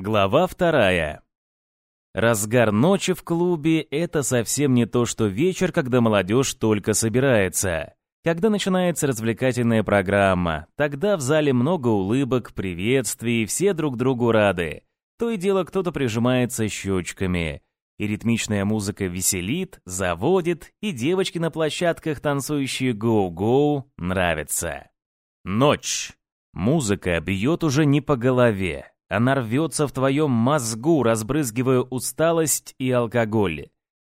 Глава вторая. Разгар ночи в клубе — это совсем не то, что вечер, когда молодежь только собирается. Когда начинается развлекательная программа, тогда в зале много улыбок, приветствий, все друг другу рады. То и дело кто-то прижимается щечками. И ритмичная музыка веселит, заводит, и девочки на площадках, танцующие гоу-гоу, нравятся. Ночь. Музыка бьет уже не по голове. Она рвется в твоем мозгу, разбрызгивая усталость и алкоголь.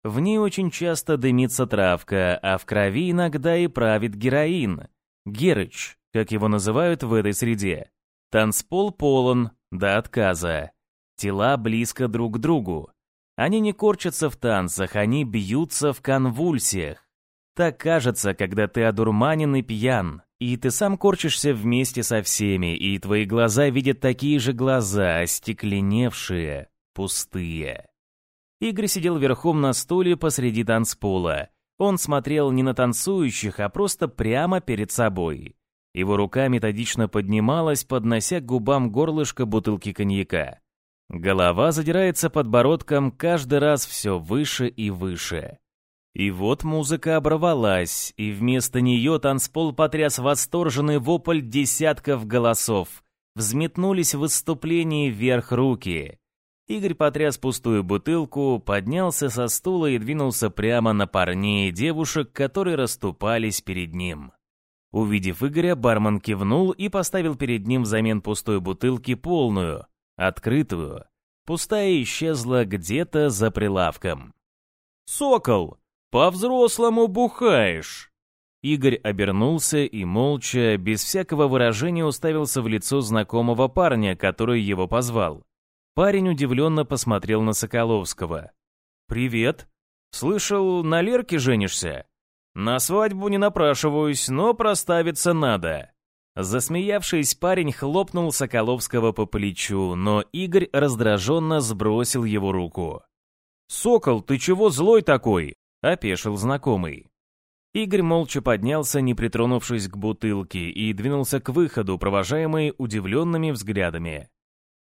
В ней очень часто дымится травка, а в крови иногда и правит героин. Герыч, как его называют в этой среде. Танцпол полон, до отказа. Тела близко друг к другу. Они не корчатся в танцах, они бьются в конвульсиях. Так кажется, когда ты одурманен и пьян. И ты сам корчишься вместе со всеми, и твои глаза видят такие же глаза, остекленевшие, пустые. Игорь сидел верхом на стуле посреди танцпола. Он смотрел не на танцующих, а просто прямо перед собой. Его рука методично поднималась, поднося к губам горлышко бутылки коньяка. Голова задирается подбородком каждый раз все выше и выше. И вот музыка оборвалась, и вместо нее танцпол потряс восторженный вопль десятков голосов. Взметнулись в выступлении вверх руки. Игорь потряс пустую бутылку, поднялся со стула и двинулся прямо на парней и девушек, которые расступались перед ним. Увидев Игоря, бармен кивнул и поставил перед ним взамен пустой бутылки полную, открытую. Пустая исчезла где-то за прилавком. «Сокол!» «По-взрослому бухаешь!» Игорь обернулся и молча, без всякого выражения уставился в лицо знакомого парня, который его позвал. Парень удивленно посмотрел на Соколовского. «Привет. Слышал, на Лерке женишься? На свадьбу не напрашиваюсь, но проставиться надо». Засмеявшись, парень хлопнул Соколовского по плечу, но Игорь раздраженно сбросил его руку. «Сокол, ты чего злой такой? — опешил знакомый. Игорь молча поднялся, не притронувшись к бутылке, и двинулся к выходу, провожаемый удивленными взглядами.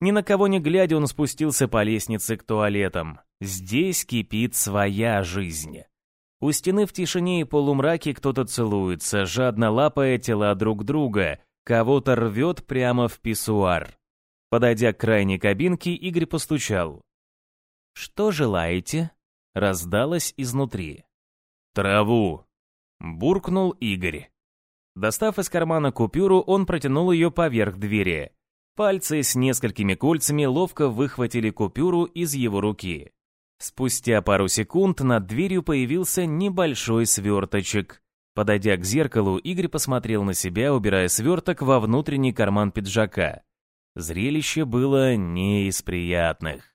Ни на кого не глядя, он спустился по лестнице к туалетам. Здесь кипит своя жизнь. У стены в тишине и полумраке кто-то целуется, жадно лапая тела друг друга, кого-то рвет прямо в писсуар. Подойдя к крайней кабинке, Игорь постучал. «Что желаете?» Раздалось изнутри. «Траву!» — буркнул Игорь. Достав из кармана купюру, он протянул ее поверх двери. Пальцы с несколькими кольцами ловко выхватили купюру из его руки. Спустя пару секунд над дверью появился небольшой сверточек. Подойдя к зеркалу, Игорь посмотрел на себя, убирая сверток во внутренний карман пиджака. Зрелище было не из приятных.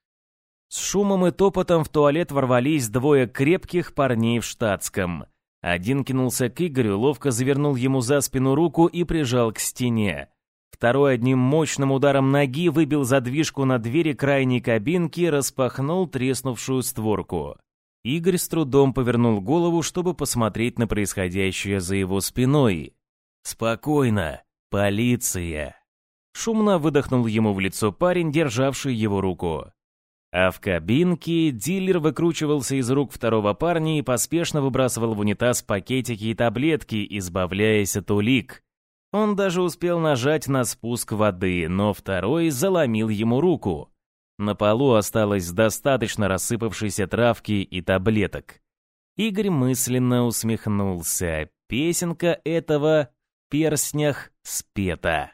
С шумом и топотом в туалет ворвались двое крепких парней в штатском. Один кинулся к Игорю, ловко завернул ему за спину руку и прижал к стене. Второй одним мощным ударом ноги выбил задвижку на двери крайней кабинки и распахнул треснувшую створку. Игорь с трудом повернул голову, чтобы посмотреть на происходящее за его спиной. «Спокойно, полиция!» Шумно выдохнул ему в лицо парень, державший его руку. А в кабинке дилер выкручивался из рук второго парня и поспешно выбрасывал в унитаз пакетики и таблетки, избавляясь от улик. Он даже успел нажать на спуск воды, но второй заломил ему руку. На полу осталось достаточно рассыпавшейся травки и таблеток. Игорь мысленно усмехнулся. Песенка этого в перстнях спета.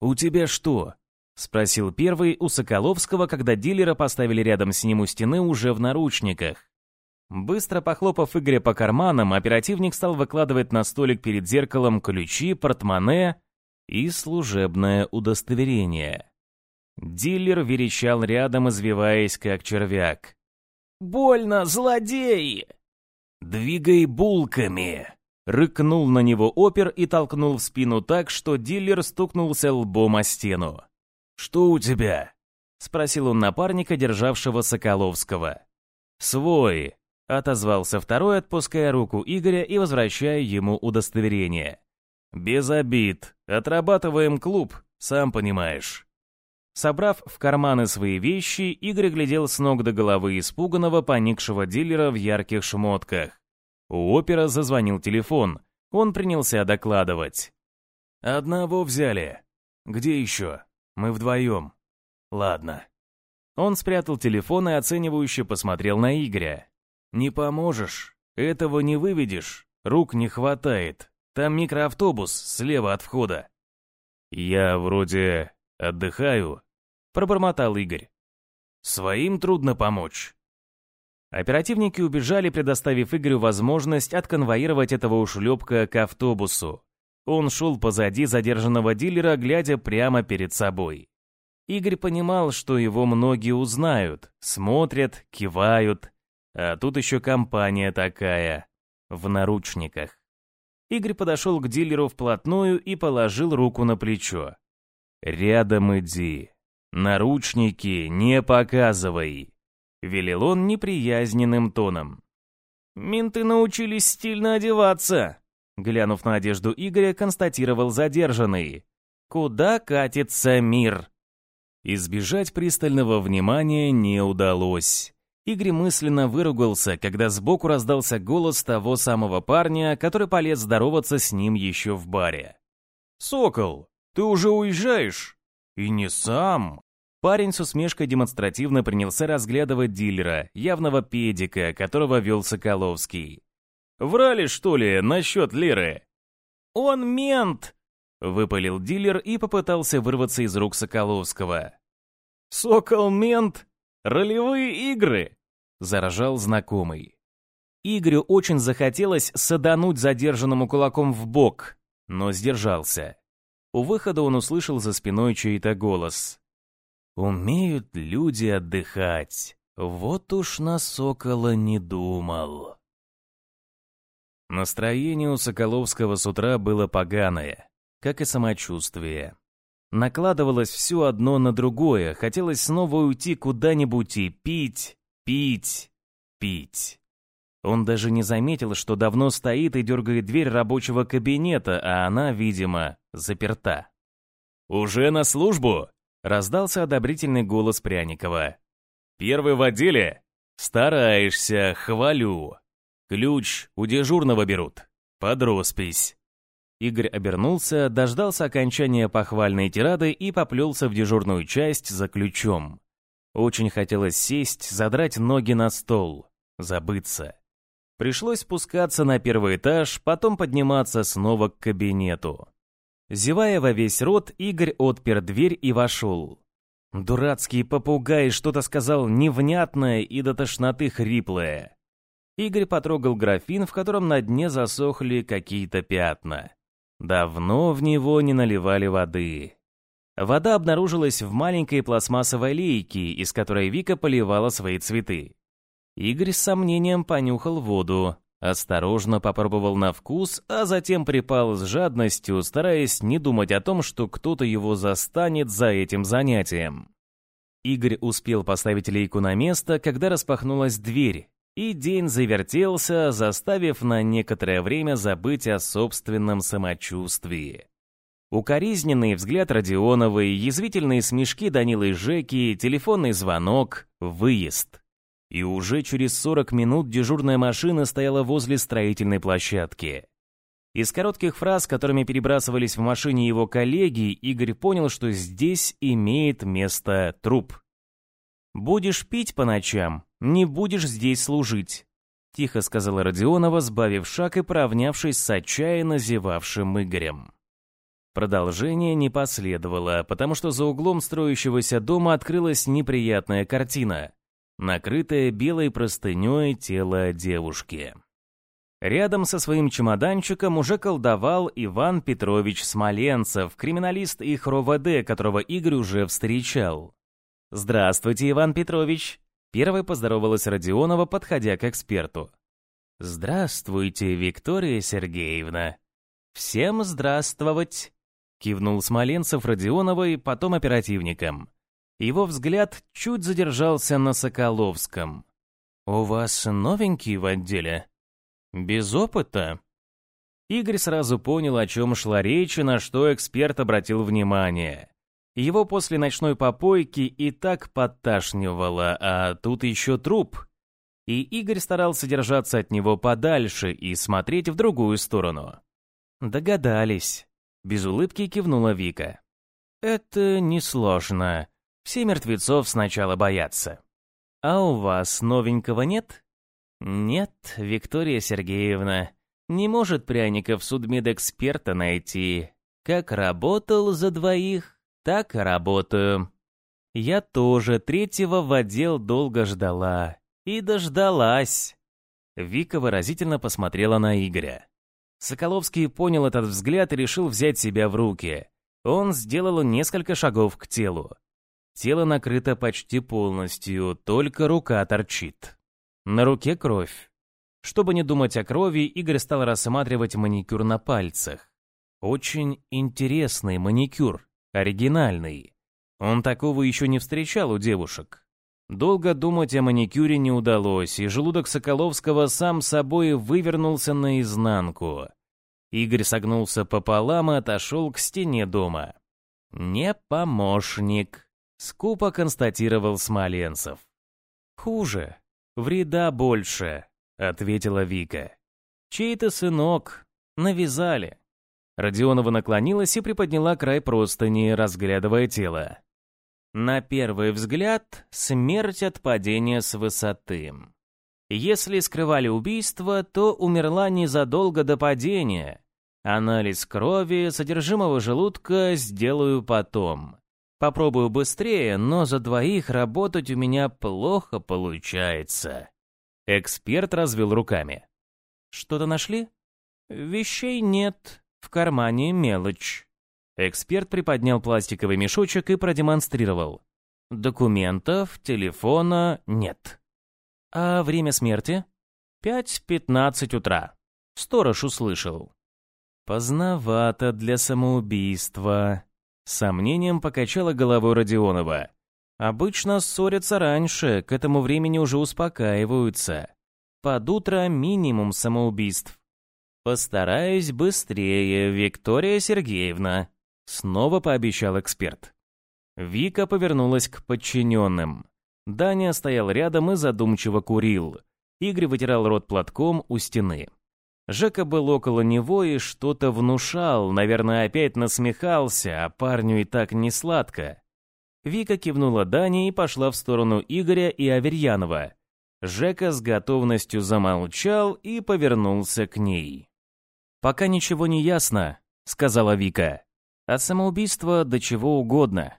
«У тебя что, — спросил первый у Соколовского, когда дилера поставили рядом с ним у стены уже в наручниках. Быстро похлопав Игоря по карманам, оперативник стал выкладывать на столик перед зеркалом ключи, портмоне и служебное удостоверение. Дилер верещал рядом, извиваясь как червяк. «Больно, злодей!» «Двигай булками!» Рыкнул на него опер и толкнул в спину так, что дилер стукнулся лбом о стену. «Что у тебя?» — спросил он напарника, державшего Соколовского. «Свой», — отозвался второй, отпуская руку Игоря и возвращая ему удостоверение. «Без обид. Отрабатываем клуб, сам понимаешь». Собрав в карманы свои вещи, Игорь глядел с ног до головы испуганного, поникшего дилера в ярких шмотках. У опера зазвонил телефон. Он принялся докладывать. «Одного взяли. Где еще? Мы вдвоем. Ладно». Он спрятал телефон и оценивающе посмотрел на Игоря. «Не поможешь. Этого не выведешь. Рук не хватает. Там микроавтобус слева от входа». «Я вроде отдыхаю», — пробормотал Игорь. «Своим трудно помочь». Оперативники убежали, предоставив Игорю возможность отконвоировать этого ушлепка к автобусу. Он шел позади задержанного дилера, глядя прямо перед собой. Игорь понимал, что его многие узнают, смотрят, кивают. А тут еще компания такая, в наручниках. Игорь подошел к дилеру вплотную и положил руку на плечо. «Рядом иди. Наручники не показывай», — велел он неприязненным тоном. «Менты научились стильно одеваться», — глянув на одежду Игоря, констатировал задержанный. «Куда катится мир?» Избежать пристального внимания не удалось. Игорь мысленно выругался, когда сбоку раздался голос того самого парня, который полез здороваться с ним еще в баре. «Сокол, ты уже уезжаешь?» «И не сам!» Парень с усмешкой демонстративно принялся разглядывать дилера, явного педика, которого вел Соколовский. «Врали, что ли, насчет Леры?» «Он мент!» Выпалил дилер и попытался вырваться из рук Соколовского. «Сокол-мент? Ролевые игры?» Заражал знакомый. Игорю очень захотелось садануть задержанному кулаком в бок, но сдержался. У выхода он услышал за спиной чей-то голос. «Умеют люди отдыхать. Вот уж на сокола не думал». Настроение у Соколовского с утра было поганое как и самочувствие. Накладывалось все одно на другое, хотелось снова уйти куда-нибудь и пить, пить, пить. Он даже не заметил, что давно стоит и дергает дверь рабочего кабинета, а она, видимо, заперта. «Уже на службу?» — раздался одобрительный голос Пряникова. «Первый в отделе? Стараешься, хвалю. Ключ у дежурного берут. Под роспись». Игорь обернулся, дождался окончания похвальной тирады и поплелся в дежурную часть за ключом. Очень хотелось сесть, задрать ноги на стол, забыться. Пришлось спускаться на первый этаж, потом подниматься снова к кабинету. Зевая во весь рот, Игорь отпер дверь и вошел. Дурацкий попугай что-то сказал невнятное и до тошноты хриплое. Игорь потрогал графин, в котором на дне засохли какие-то пятна. Давно в него не наливали воды. Вода обнаружилась в маленькой пластмассовой лейке, из которой Вика поливала свои цветы. Игорь с сомнением понюхал воду, осторожно попробовал на вкус, а затем припал с жадностью, стараясь не думать о том, что кто-то его застанет за этим занятием. Игорь успел поставить лейку на место, когда распахнулась дверь, и день завертелся, заставив на некоторое время забыть о собственном самочувствии. Укоризненный взгляд Родионовой, язвительные смешки Данилы Жеки, телефонный звонок, выезд. И уже через 40 минут дежурная машина стояла возле строительной площадки. Из коротких фраз, которыми перебрасывались в машине его коллеги, Игорь понял, что здесь имеет место труп. «Будешь пить по ночам, не будешь здесь служить», — тихо сказала Родионова, сбавив шаг и поравнявшись с отчаянно зевавшим Игорем. Продолжение не последовало, потому что за углом строящегося дома открылась неприятная картина, накрытая белой простыней тело девушки. Рядом со своим чемоданчиком уже колдовал Иван Петрович Смоленцев, криминалист их РОВД, которого Игорь уже встречал. «Здравствуйте, Иван Петрович!» Первой поздоровалась Родионова, подходя к эксперту. «Здравствуйте, Виктория Сергеевна!» «Всем здравствовать!» Кивнул Смоленцев Родионовой, потом оперативникам. Его взгляд чуть задержался на Соколовском. «У вас новенький в отделе?» «Без опыта?» Игорь сразу понял, о чем шла речь и на что эксперт обратил внимание. Его после ночной попойки и так подташнивало, а тут еще труп. И Игорь старался держаться от него подальше и смотреть в другую сторону. «Догадались», — без улыбки кивнула Вика. «Это несложно. Все мертвецов сначала боятся. А у вас новенького нет?» «Нет, Виктория Сергеевна. Не может пряников судмедэксперта найти. Как работал за двоих, так и работаю. Я тоже третьего в отдел долго ждала. И дождалась. Вика выразительно посмотрела на Игоря. Соколовский понял этот взгляд и решил взять себя в руки. Он сделал несколько шагов к телу. Тело накрыто почти полностью, только рука торчит. На руке кровь. Чтобы не думать о крови, Игорь стал рассматривать маникюр на пальцах. Очень интересный маникюр, оригинальный. Он такого еще не встречал у девушек. Долго думать о маникюре не удалось, и желудок Соколовского сам собой вывернулся наизнанку. Игорь согнулся пополам и отошел к стене дома. «Не помощник», — скупо констатировал Смоленцев. «Хуже. Вреда больше», — ответила Вика. «Чей-то сынок. Навязали». Родионова наклонилась и приподняла край простыни, разглядывая тело. На первый взгляд, смерть от падения с высоты. Если скрывали убийство, то умерла незадолго до падения. Анализ крови, содержимого желудка сделаю потом. Попробую быстрее, но за двоих работать у меня плохо получается. Эксперт развел руками. Что-то нашли? Вещей нет, в кармане мелочь. Эксперт приподнял пластиковый мешочек и продемонстрировал. Документов, телефона нет. А время смерти? Пять пятнадцать утра. Сторож услышал. Поздновато для самоубийства. сомнением покачала головой Родионова. Обычно ссорятся раньше, к этому времени уже успокаиваются. Под утро минимум самоубийств. «Постараюсь быстрее, Виктория Сергеевна», — снова пообещал эксперт. Вика повернулась к подчиненным. Даня стоял рядом и задумчиво курил. Игорь вытирал рот платком у стены. Жека был около него и что-то внушал, наверное, опять насмехался, а парню и так не сладко. Вика кивнула Дане и пошла в сторону Игоря и Аверьянова. Жека с готовностью замолчал и повернулся к ней. «Пока ничего не ясно», — сказала Вика. «От самоубийства до чего угодно.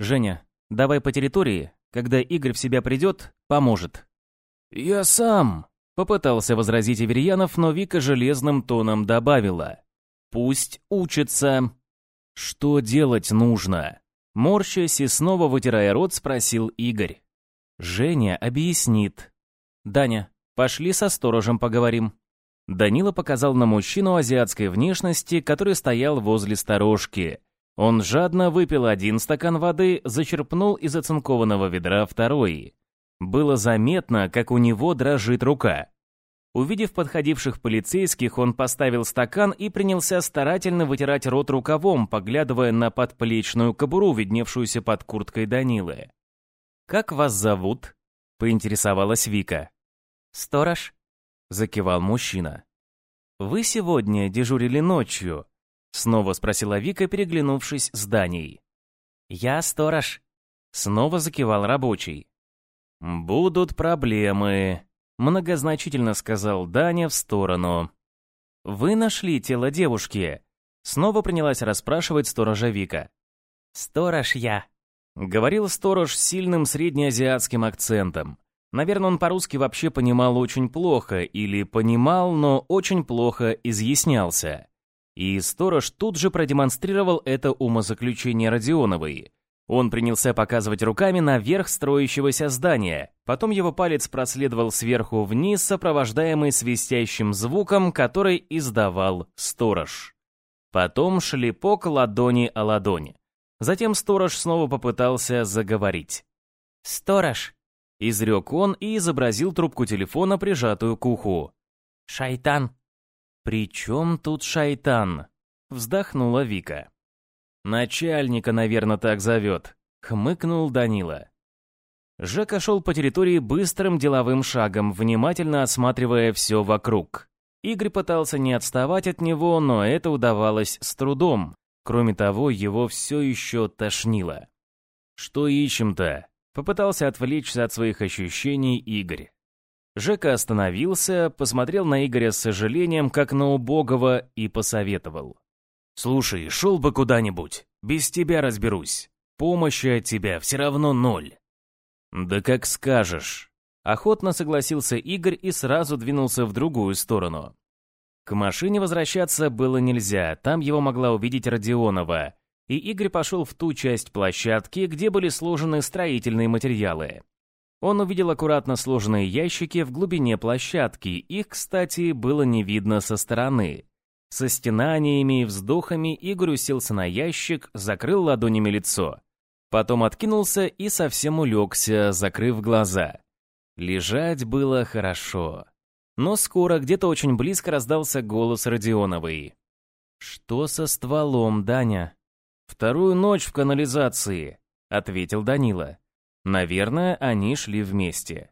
Женя, давай по территории, когда Игорь в себя придет, поможет». «Я сам», — попытался возразить Аверьянов, но Вика железным тоном добавила. «Пусть учится». «Что делать нужно?» Морщась и снова вытирая рот, спросил Игорь. «Женя объяснит». «Даня, пошли со сторожем поговорим». Данила показал на мужчину азиатской внешности, который стоял возле сторожки. Он жадно выпил один стакан воды, зачерпнул из оцинкованного ведра второй. Было заметно, как у него дрожит рука. Увидев подходивших полицейских, он поставил стакан и принялся старательно вытирать рот рукавом, поглядывая на подплечную кобуру, видневшуюся под курткой Данилы. «Как вас зовут?» — поинтересовалась Вика. «Сторож», — закивал мужчина. «Вы сегодня дежурили ночью?» — снова спросила Вика, переглянувшись с Даней. «Я сторож», — снова закивал рабочий. «Будут проблемы», — многозначительно сказал Даня в сторону. «Вы нашли тело девушки?» Снова принялась расспрашивать сторожа Вика. «Сторож я», — говорил сторож с сильным среднеазиатским акцентом. Наверное, он по-русски вообще понимал очень плохо, или понимал, но очень плохо изъяснялся. И сторож тут же продемонстрировал это умозаключение Родионовой. Он принялся показывать руками наверх строящегося здания. Потом его палец проследовал сверху вниз, сопровождаемый свистящим звуком, который издавал сторож. Потом шлепок ладони о ладони. Затем сторож снова попытался заговорить. «Сторож, Изрек он и изобразил трубку телефона, прижатую к уху. «Шайтан!» «При чем тут шайтан?» Вздохнула Вика. «Начальника, наверное, так зовет», — хмыкнул Данила. Жека шел по территории быстрым деловым шагом, внимательно осматривая все вокруг. Игорь пытался не отставать от него, но это удавалось с трудом. Кроме того, его все еще тошнило. «Что ищем-то?» — попытался отвлечься от своих ощущений Игорь. Жека остановился, посмотрел на Игоря с сожалением, как на убогого, и посоветовал. «Слушай, шел бы куда-нибудь, без тебя разберусь. Помощи от тебя все равно ноль». «Да как скажешь». Охотно согласился Игорь и сразу двинулся в другую сторону. К машине возвращаться было нельзя, там его могла увидеть Родионова, и Игорь пошел в ту часть площадки, где были сложены строительные материалы. Он увидел аккуратно сложенные ящики в глубине площадки, их, кстати, было не видно со стороны. Со стенаниями и вздохами Игорь уселся на ящик, закрыл ладонями лицо. Потом откинулся и совсем улегся, закрыв глаза. Лежать было хорошо. Но скоро где-то очень близко раздался голос Родионовой. «Что со стволом, Даня?» «Вторую ночь в канализации», — ответил Данила. Наверное, они шли вместе.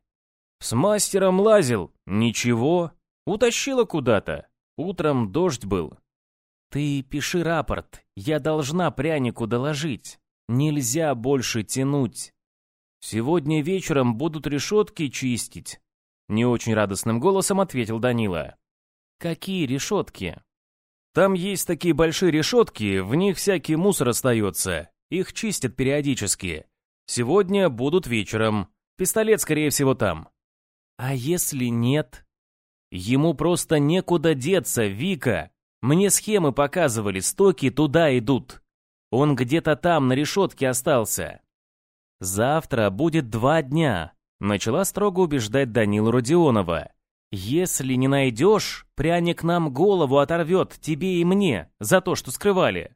«С мастером лазил. Ничего. Утащила куда-то. Утром дождь был». «Ты пиши рапорт. Я должна прянику доложить». Нельзя больше тянуть. Сегодня вечером будут решетки чистить. Не очень радостным голосом ответил Данила. Какие решетки? Там есть такие большие решетки, в них всякий мусор остается. Их чистят периодически. Сегодня будут вечером. Пистолет, скорее всего, там. А если нет? Ему просто некуда деться, Вика. Мне схемы показывали, стоки туда идут. Он где-то там, на решетке остался. Завтра будет два дня, начала строго убеждать Данила Родионова. Если не найдешь, пряник нам голову оторвет, тебе и мне, за то, что скрывали.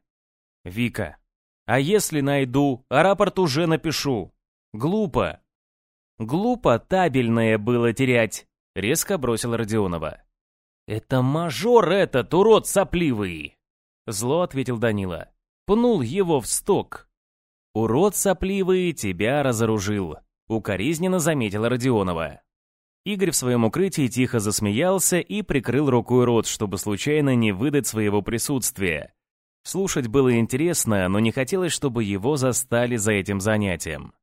Вика, а если найду, а рапорт уже напишу. Глупо. Глупо табельное было терять, резко бросил Родионова. Это мажор этот, урод сопливый. Зло ответил Данила пнул его в сток. «Урод сопливый тебя разоружил», — укоризненно заметила Родионова. Игорь в своем укрытии тихо засмеялся и прикрыл рукой рот, чтобы случайно не выдать своего присутствия. Слушать было интересно, но не хотелось, чтобы его застали за этим занятием.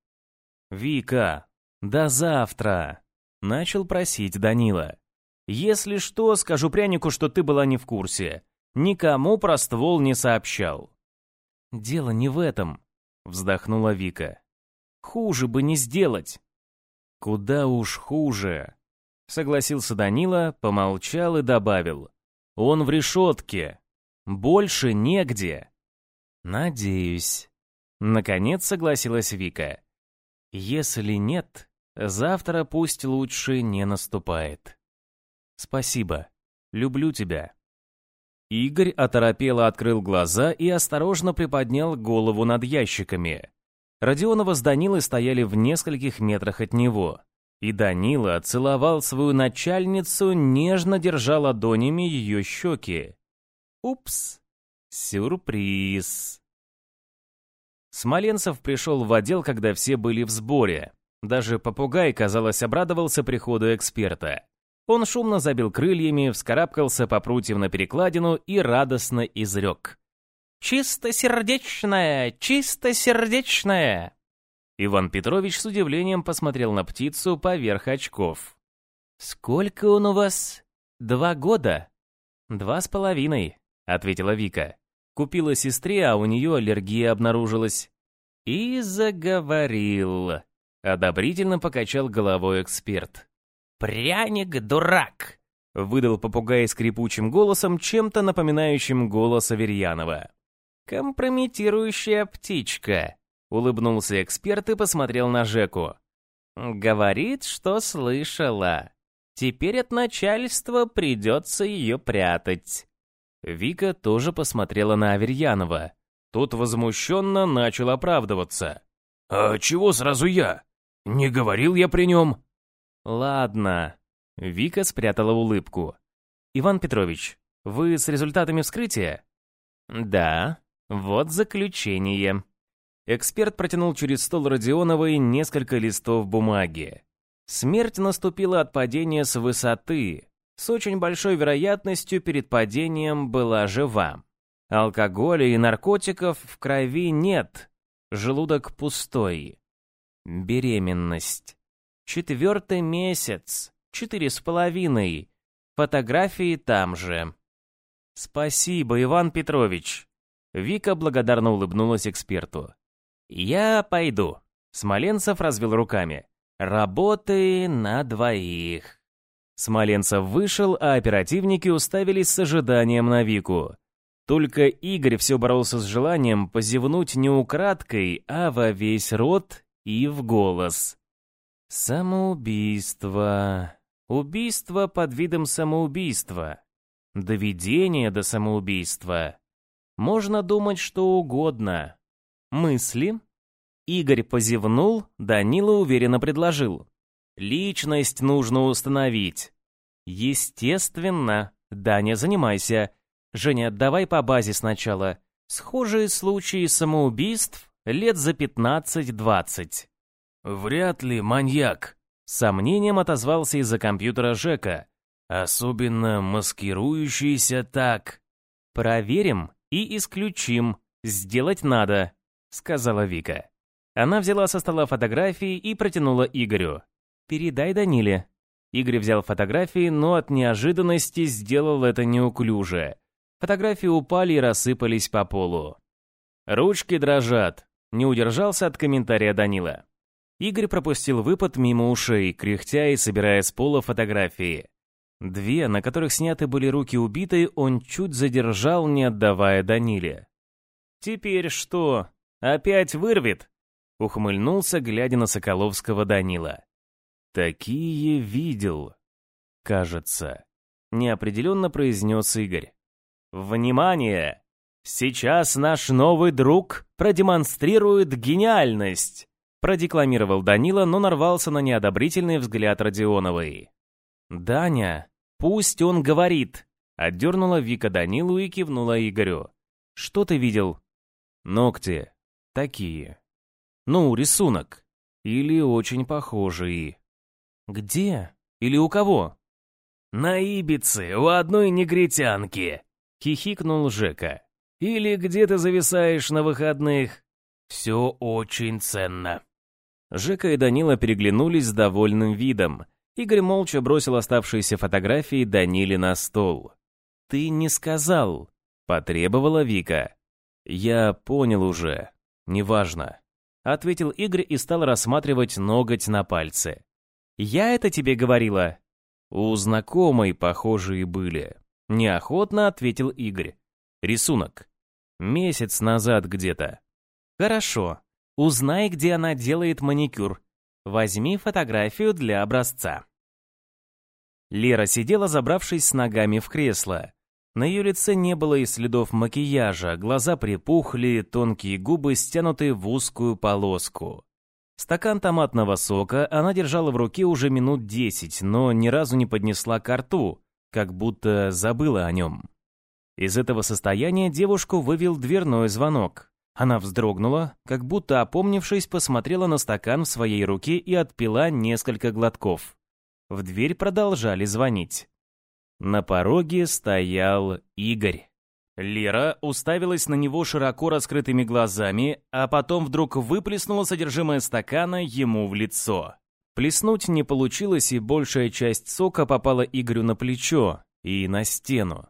«Вика, до завтра!» — начал просить Данила. «Если что, скажу прянику, что ты была не в курсе. Никому про ствол не сообщал». «Дело не в этом», — вздохнула Вика. «Хуже бы не сделать». «Куда уж хуже», — согласился Данила, помолчал и добавил. «Он в решетке. Больше негде». «Надеюсь». Наконец согласилась Вика. «Если нет, завтра пусть лучше не наступает. Спасибо. Люблю тебя». Игорь оторопело открыл глаза и осторожно приподнял голову над ящиками. Родионова с Данилой стояли в нескольких метрах от него. И Данила целовал свою начальницу, нежно держа ладонями ее щеки. Упс! Сюрприз! Смоленцев пришел в отдел, когда все были в сборе. Даже попугай, казалось, обрадовался приходу эксперта. Он шумно забил крыльями, вскарабкался по прутьям на перекладину и радостно изрек. «Чистосердечная! Чистосердечная!» Иван Петрович с удивлением посмотрел на птицу поверх очков. «Сколько он у вас? Два года?» «Два с половиной», — ответила Вика. Купила сестре, а у нее аллергия обнаружилась. И заговорил. Одобрительно покачал головой эксперт. «Пряник, дурак!» — выдал попугай скрипучим голосом, чем-то напоминающим голос Аверьянова. «Компрометирующая птичка», — улыбнулся эксперт и посмотрел на Жеку. «Говорит, что слышала. Теперь от начальства придется ее прятать». Вика тоже посмотрела на Аверьянова. Тот возмущенно начал оправдываться. «А чего сразу я? Не говорил я при нем?» «Ладно». Вика спрятала улыбку. «Иван Петрович, вы с результатами вскрытия?» «Да. Вот заключение. Эксперт протянул через стол Родионовой несколько листов бумаги. Смерть наступила от падения с высоты. С очень большой вероятностью перед падением была жива. Алкоголя и наркотиков в крови нет. Желудок пустой. Беременность. Четвертый месяц. Четыре с половиной. Фотографии там же. Спасибо, Иван Петрович. Вика благодарно улыбнулась эксперту. Я пойду. Смоленцев развел руками. Работы на двоих. Смоленцев вышел, а оперативники уставились с ожиданием на Вику. Только Игорь все боролся с желанием позевнуть не украдкой, а во весь рот и в голос. Самоубийство. Убийство под видом самоубийства. Доведение до самоубийства. Можно думать что угодно. Мысли? Игорь позевнул, Данила уверенно предложил. Личность нужно установить. Естественно. Даня, занимайся. Женя, давай по базе сначала. Схожие случаи самоубийств лет за 15-20. Вряд ли маньяк. Сомнением отозвался из-за компьютера Жека. Особенно маскирующийся так. Проверим и исключим. Сделать надо, сказала Вика. Она взяла со стола фотографии и протянула Игорю. «Передай Даниле». Игорь взял фотографии, но от неожиданности сделал это неуклюже. Фотографии упали и рассыпались по полу. «Ручки дрожат», — не удержался от комментария Данила. Игорь пропустил выпад мимо ушей, кряхтя и собирая с пола фотографии. Две, на которых сняты были руки убитой, он чуть задержал, не отдавая Даниле. «Теперь что? Опять вырвет?» — ухмыльнулся, глядя на Соколовского Данила. «Такие видел, кажется», — неопределенно произнес Игорь. «Внимание! Сейчас наш новый друг продемонстрирует гениальность!» Продекламировал Данила, но нарвался на неодобрительный взгляд Родионовой. «Даня, пусть он говорит!» Отдернула Вика Данилу и кивнула Игорю. «Что ты видел?» «Ногти. Такие. Ну, рисунок. Или очень похожий». «Где? Или у кого?» «На Ибице, у одной негритянки», Хихикнул Жека. «Или где ты зависаешь на выходных? Все очень ценно». Жека и Данила переглянулись с довольным видом. Игорь молча бросил оставшиеся фотографии Даниле на стол. «Ты не сказал», — потребовала Вика. «Я понял уже. Неважно», — ответил Игорь и стал рассматривать ноготь на пальце. «Я это тебе говорила?» У знакомой похожие были. Неохотно ответил Игорь. Рисунок. Месяц назад где-то. Хорошо. Узнай, где она делает маникюр. Возьми фотографию для образца. Лера сидела, забравшись с ногами в кресло. На ее лице не было и следов макияжа, глаза припухли, тонкие губы стянуты в узкую полоску. Стакан томатного сока она держала в руке уже минут десять, но ни разу не поднесла к рту, как будто забыла о нем. Из этого состояния девушку вывел дверной звонок. Она вздрогнула, как будто опомнившись, посмотрела на стакан в своей руке и отпила несколько глотков. В дверь продолжали звонить. На пороге стоял Игорь. Лера уставилась на него широко раскрытыми глазами, а потом вдруг выплеснула содержимое стакана ему в лицо. Плеснуть не получилось, и большая часть сока попала Игорю на плечо и на стену.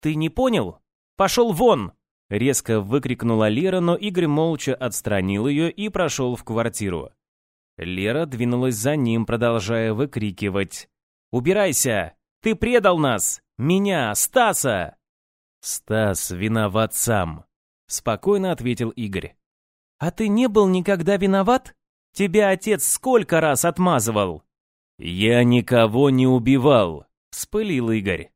«Ты не понял? Пошел вон!» Резко выкрикнула Лера, но Игорь молча отстранил ее и прошел в квартиру. Лера двинулась за ним, продолжая выкрикивать. «Убирайся! Ты предал нас! Меня, Стаса!» «Стас виноват сам», — спокойно ответил Игорь. «А ты не был никогда виноват?» Тебя отец сколько раз отмазывал?» «Я никого не убивал», — вспылил Игорь.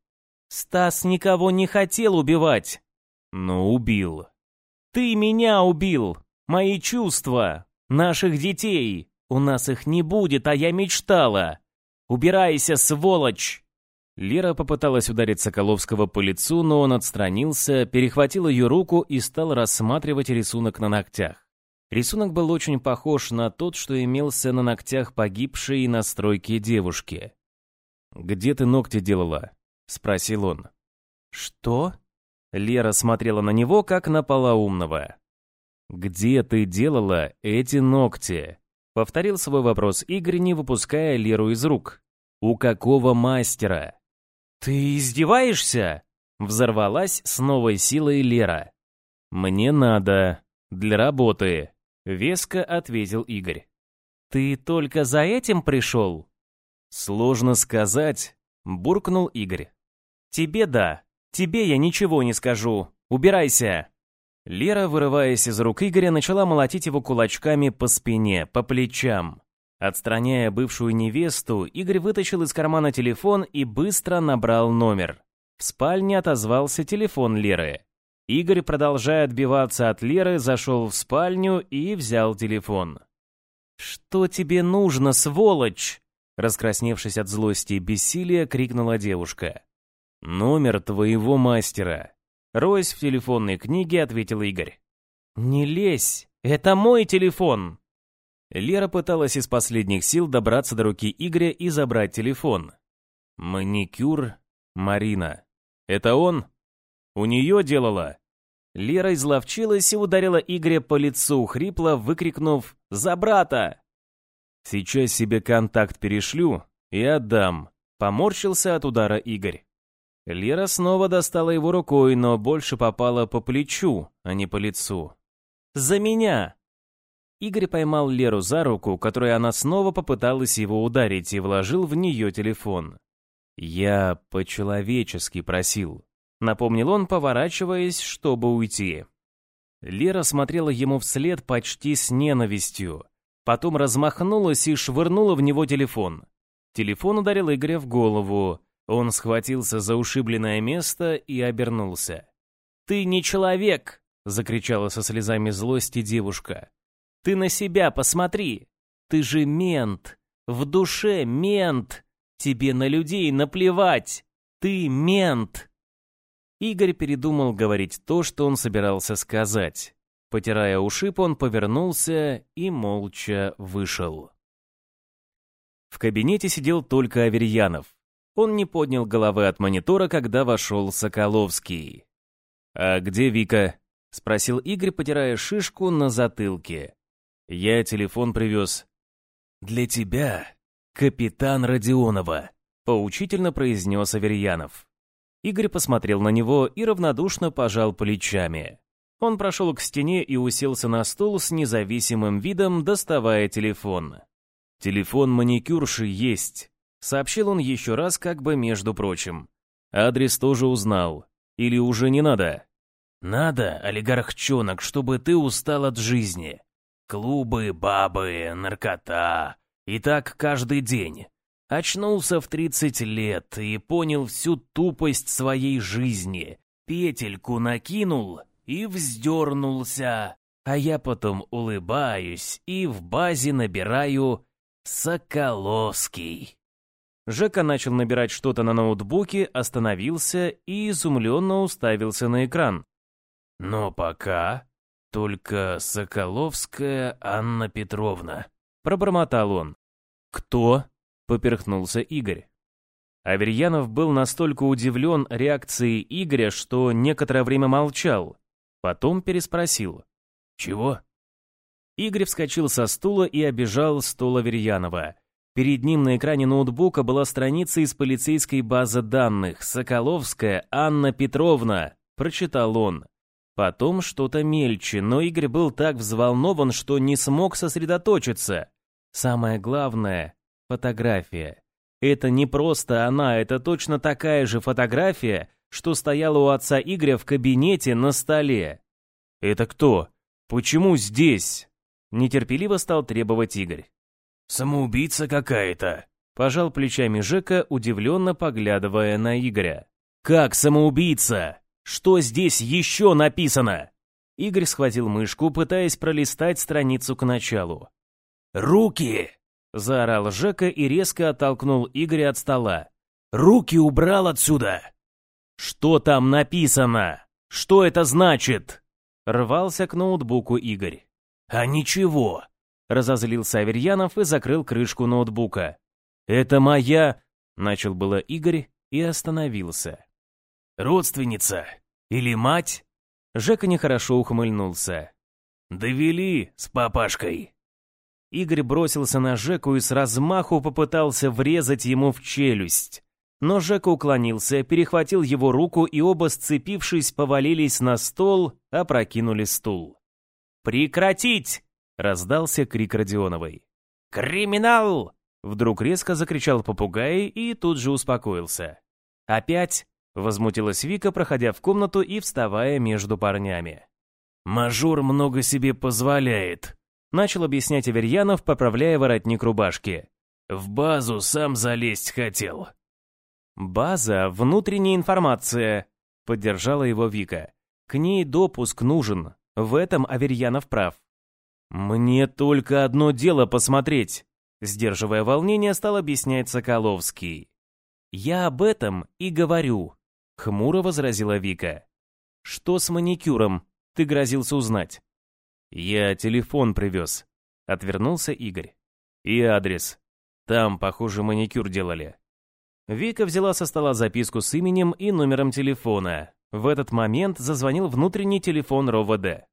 «Стас никого не хотел убивать». «Но убил». «Ты меня убил! Мои чувства! Наших детей! У нас их не будет, а я мечтала! Убирайся, сволочь!» Лера попыталась ударить Соколовского по лицу, но он отстранился, перехватил ее руку и стал рассматривать рисунок на ногтях. Рисунок был очень похож на тот, что имелся на ногтях погибшей на стройке девушки. «Где ты ногти делала?» — спросил он. «Что?» Лера смотрела на него, как на полоумного. «Где ты делала эти ногти?» — повторил свой вопрос Игорь, не выпуская Леру из рук. «У какого мастера?» «Ты издеваешься?» Взорвалась с новой силой Лера. «Мне надо. Для работы», — веско ответил Игорь. «Ты только за этим пришел?» «Сложно сказать», — буркнул Игорь. «Тебе да. Тебе я ничего не скажу. Убирайся!» Лера, вырываясь из рук Игоря, начала молотить его кулачками по спине, по плечам. Отстраняя бывшую невесту, Игорь вытащил из кармана телефон и быстро набрал номер. В спальне отозвался телефон Леры. Игорь, продолжая отбиваться от Леры, зашел в спальню и взял телефон. «Что тебе нужно, сволочь?» Раскрасневшись от злости и бессилия, крикнула девушка. «Номер твоего мастера». Роясь в телефонной книге, ответил Игорь. «Не лезь, это мой телефон!» Лера пыталась из последних сил добраться до руки Игоря и забрать телефон. Маникюр Марина. Это он? У нее делала? Лера изловчилась и ударила Игоря по лицу, хрипло выкрикнув «За брата!». «Сейчас себе контакт перешлю и отдам», — поморщился от удара Игорь. Лера снова достала его рукой, но больше попала по плечу, а не по лицу. «За меня!» Игорь поймал Леру за руку, которой она снова попыталась его ударить, и вложил в нее телефон. «Я по-человечески просил», — напомнил он, поворачиваясь, чтобы уйти. Лера смотрела ему вслед почти с ненавистью. Потом размахнулась и швырнула в него телефон. Телефон ударил Игоря в голову. Он схватился за ушибленное место и обернулся. «Ты не человек!» — закричала со слезами злости девушка. Ты на себя посмотри. Ты же мент. В душе мент. Тебе на людей наплевать. Ты мент. Игорь передумал говорить то, что он собирался сказать. Потирая ушиб, он повернулся и молча вышел. В кабинете сидел только Аверьянов. Он не поднял головы от монитора, когда вошел Соколовский. «А где Вика?» — спросил Игорь, потирая шишку на затылке. Я телефон привез. Для тебя, капитан Родионова, поучительно произнес Аверьянов. Игорь посмотрел на него и равнодушно пожал плечами. Он прошел к стене и уселся на стул с независимым видом, доставая телефон. «Телефон маникюрши есть», — сообщил он еще раз, как бы между прочим. «Адрес тоже узнал. Или уже не надо?» «Надо, олигархчонок, чтобы ты устал от жизни», Клубы, бабы, наркота. И так каждый день. Очнулся в 30 лет и понял всю тупость своей жизни. Петельку накинул и вздернулся. А я потом улыбаюсь и в базе набираю «Соколовский». Жека начал набирать что-то на ноутбуке, остановился и изумленно уставился на экран. «Но пока «Только Соколовская Анна Петровна», — пробормотал он. «Кто?» — поперхнулся Игорь. Аверьянов был настолько удивлен реакцией Игоря, что некоторое время молчал. Потом переспросил. «Чего?» Игорь вскочил со стула и обежал стол Аверьянова. Перед ним на экране ноутбука была страница из полицейской базы данных. «Соколовская Анна Петровна», — прочитал он. Потом что-то мельче, но Игорь был так взволнован, что не смог сосредоточиться. Самое главное — фотография. Это не просто она, это точно такая же фотография, что стояла у отца Игоря в кабинете на столе. «Это кто? Почему здесь?» Нетерпеливо стал требовать Игорь. «Самоубийца какая-то», — пожал плечами Жека, удивленно поглядывая на Игоря. «Как самоубийца?» Что здесь еще написано?» Игорь схватил мышку, пытаясь пролистать страницу к началу. «Руки!» — заорал Жека и резко оттолкнул Игоря от стола. Руки убрал отсюда!» «Что там написано? Что это значит?» Рвался к ноутбуку Игорь. «А ничего!» Разозлился Аверьянов и закрыл крышку ноутбука. «Это моя...» Начал было Игорь и остановился. «Родственница? Или мать?» Жека нехорошо ухмыльнулся. «Довели с папашкой». Игорь бросился на Жеку и с размаху попытался врезать ему в челюсть. Но Жека уклонился, перехватил его руку, и оба, сцепившись, повалились на стол, опрокинули стул. «Прекратить!» — раздался крик Родионовой. «Криминал!» — вдруг резко закричал попугай и тут же успокоился. «Опять?» — возмутилась Вика, проходя в комнату и вставая между парнями. «Мажор много себе позволяет», — начал объяснять Аверьянов, поправляя воротник рубашки. «В базу сам залезть хотел». «База — внутренняя информация», — поддержала его Вика. «К ней допуск нужен. В этом Аверьянов прав». «Мне только одно дело посмотреть», — сдерживая волнение, стал объяснять Соколовский. «Я об этом и говорю», — хмуро возразила Вика. «Что с маникюром? Ты грозился узнать». «Я телефон привез», — отвернулся Игорь. «И адрес. Там, похоже, маникюр делали». Вика взяла со стола записку с именем и номером телефона. В этот момент зазвонил внутренний телефон РОВД.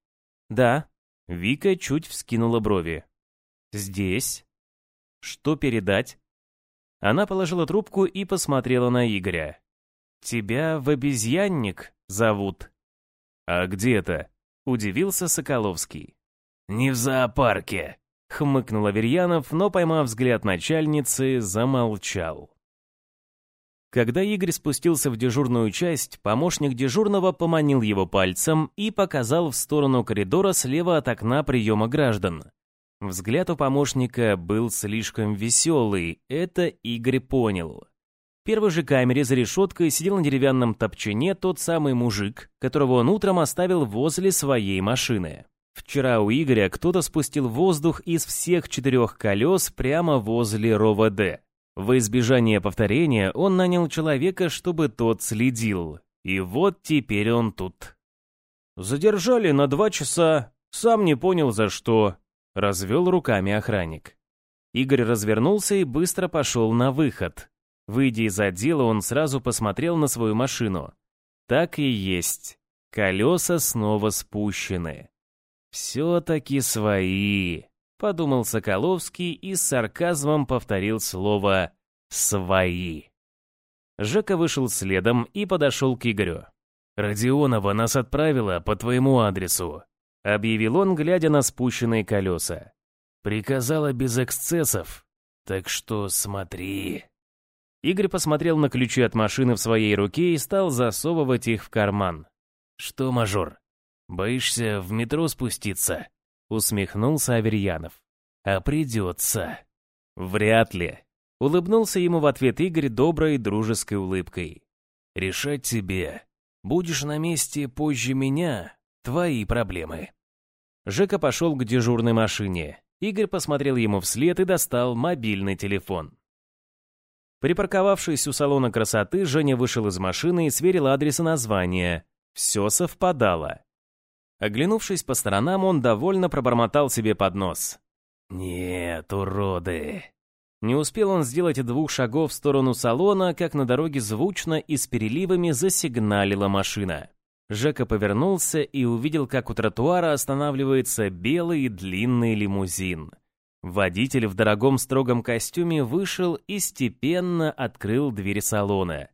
«Да». Вика чуть вскинула брови. «Здесь?» «Что передать?» Она положила трубку и посмотрела на Игоря. «Тебя в обезьянник зовут?» «А где это?» — удивился Соколовский. «Не в зоопарке», — хмыкнул Аверьянов, но, поймав взгляд начальницы, замолчал. Когда Игорь спустился в дежурную часть, помощник дежурного поманил его пальцем и показал в сторону коридора слева от окна приема граждан. Взгляд у помощника был слишком веселый, это Игорь понял. В первой же камере за решеткой сидел на деревянном топчине тот самый мужик, которого он утром оставил возле своей машины. Вчера у Игоря кто-то спустил воздух из всех четырех колес прямо возле РОВД. В избежание повторения он нанял человека, чтобы тот следил. И вот теперь он тут. «Задержали на два часа. Сам не понял, за что», — развел руками охранник. Игорь развернулся и быстро пошел на выход. Выйдя из отдела, он сразу посмотрел на свою машину. Так и есть. Колеса снова спущены. «Все-таки свои», — подумал Соколовский и с сарказмом повторил слово «свои». Жека вышел следом и подошел к Игорю. «Родионова нас отправила по твоему адресу», — объявил он, глядя на спущенные колеса. «Приказала без эксцессов, так что смотри». Игорь посмотрел на ключи от машины в своей руке и стал засовывать их в карман. «Что, мажор, боишься в метро спуститься?» Усмехнулся Аверьянов. «А придется». «Вряд ли». Улыбнулся ему в ответ Игорь доброй дружеской улыбкой. «Решать тебе. Будешь на месте позже меня, твои проблемы». Жека пошел к дежурной машине. Игорь посмотрел ему вслед и достал мобильный телефон. Припарковавшись у салона красоты, Женя вышел из машины и сверил адрес и название. Все совпадало. Оглянувшись по сторонам, он довольно пробормотал себе под нос. «Нет, уроды!» Не успел он сделать двух шагов в сторону салона, как на дороге звучно и с переливами засигналила машина. Жека повернулся и увидел, как у тротуара останавливается белый длинный лимузин. Водитель в дорогом строгом костюме вышел и степенно открыл дверь салона.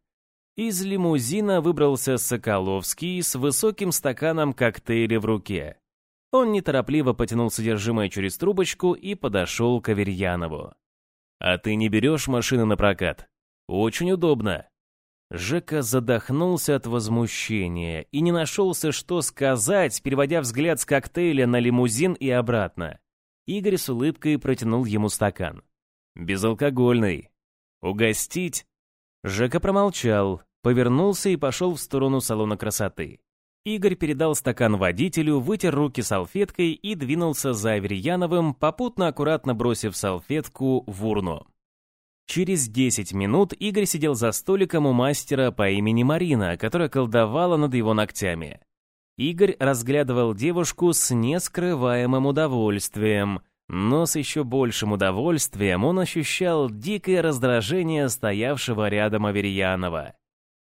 Из лимузина выбрался Соколовский с высоким стаканом коктейля в руке. Он неторопливо потянул содержимое через трубочку и подошел к Аверьянову. «А ты не берешь машины на прокат? Очень удобно». Жека задохнулся от возмущения и не нашелся, что сказать, переводя взгляд с коктейля на лимузин и обратно. Игорь с улыбкой протянул ему стакан. «Безалкогольный. Угостить?» Жека промолчал, повернулся и пошел в сторону салона красоты. Игорь передал стакан водителю, вытер руки салфеткой и двинулся за Аверьяновым, попутно аккуратно бросив салфетку в урну. Через 10 минут Игорь сидел за столиком у мастера по имени Марина, которая колдовала над его ногтями. Игорь разглядывал девушку с нескрываемым удовольствием, но с еще большим удовольствием он ощущал дикое раздражение стоявшего рядом Аверьянова.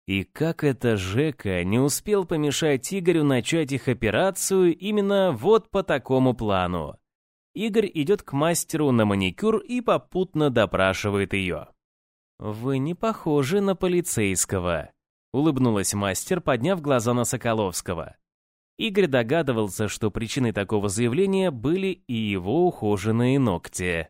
И как это Жека не успел помешать Игорю начать их операцию именно вот по такому плану. Игорь идет к мастеру на маникюр и попутно допрашивает ее. «Вы не похожи на полицейского», — улыбнулась мастер, подняв глаза на Соколовского. Игорь догадывался, что причиной такого заявления были и его ухоженные ногти.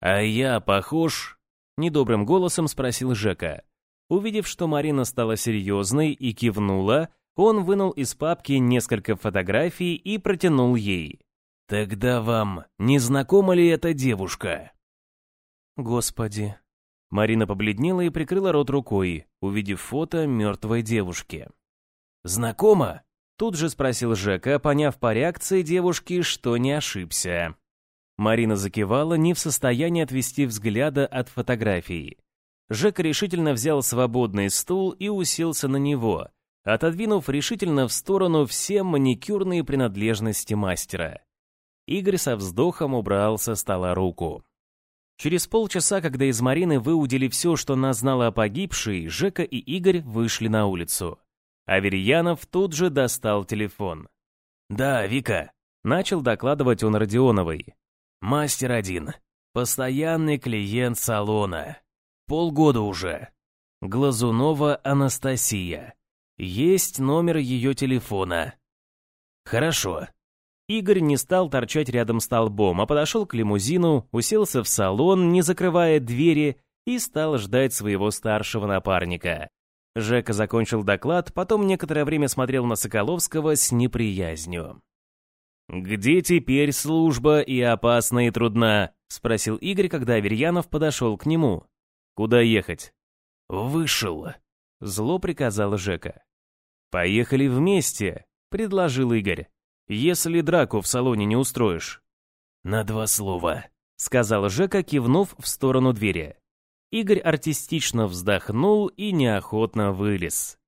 «А я похож?» — недобрым голосом спросил Жека. Увидев, что Марина стала серьезной и кивнула, он вынул из папки несколько фотографий и протянул ей. «Тогда вам не знакома ли эта девушка?» «Господи!» Марина побледнела и прикрыла рот рукой, увидев фото мертвой девушки. «Знакома?» Тут же спросил Жека, поняв по реакции девушки, что не ошибся. Марина закивала, не в состоянии отвести взгляда от фотографии. Жека решительно взял свободный стул и уселся на него, отодвинув решительно в сторону все маникюрные принадлежности мастера. Игорь со вздохом убрал со стола руку. Через полчаса, когда из Марины выудили все, что она знала о погибшей, Жека и Игорь вышли на улицу. Аверьянов тут же достал телефон. «Да, Вика», — начал докладывать он Родионовой. «Мастер один. Постоянный клиент салона. Полгода уже. Глазунова Анастасия. Есть номер ее телефона». «Хорошо. Игорь не стал торчать рядом столбом, а подошел к лимузину, уселся в салон, не закрывая двери, и стал ждать своего старшего напарника. Жека закончил доклад, потом некоторое время смотрел на Соколовского с неприязнью. «Где теперь служба и опасна и трудна?» — спросил Игорь, когда Аверьянов подошел к нему. «Куда ехать?» «Вышел», — зло приказал Жека. «Поехали вместе», — предложил Игорь если драку в салоне не устроишь». «На два слова», — сказал Жека, кивнув в сторону двери. Игорь артистично вздохнул и неохотно вылез.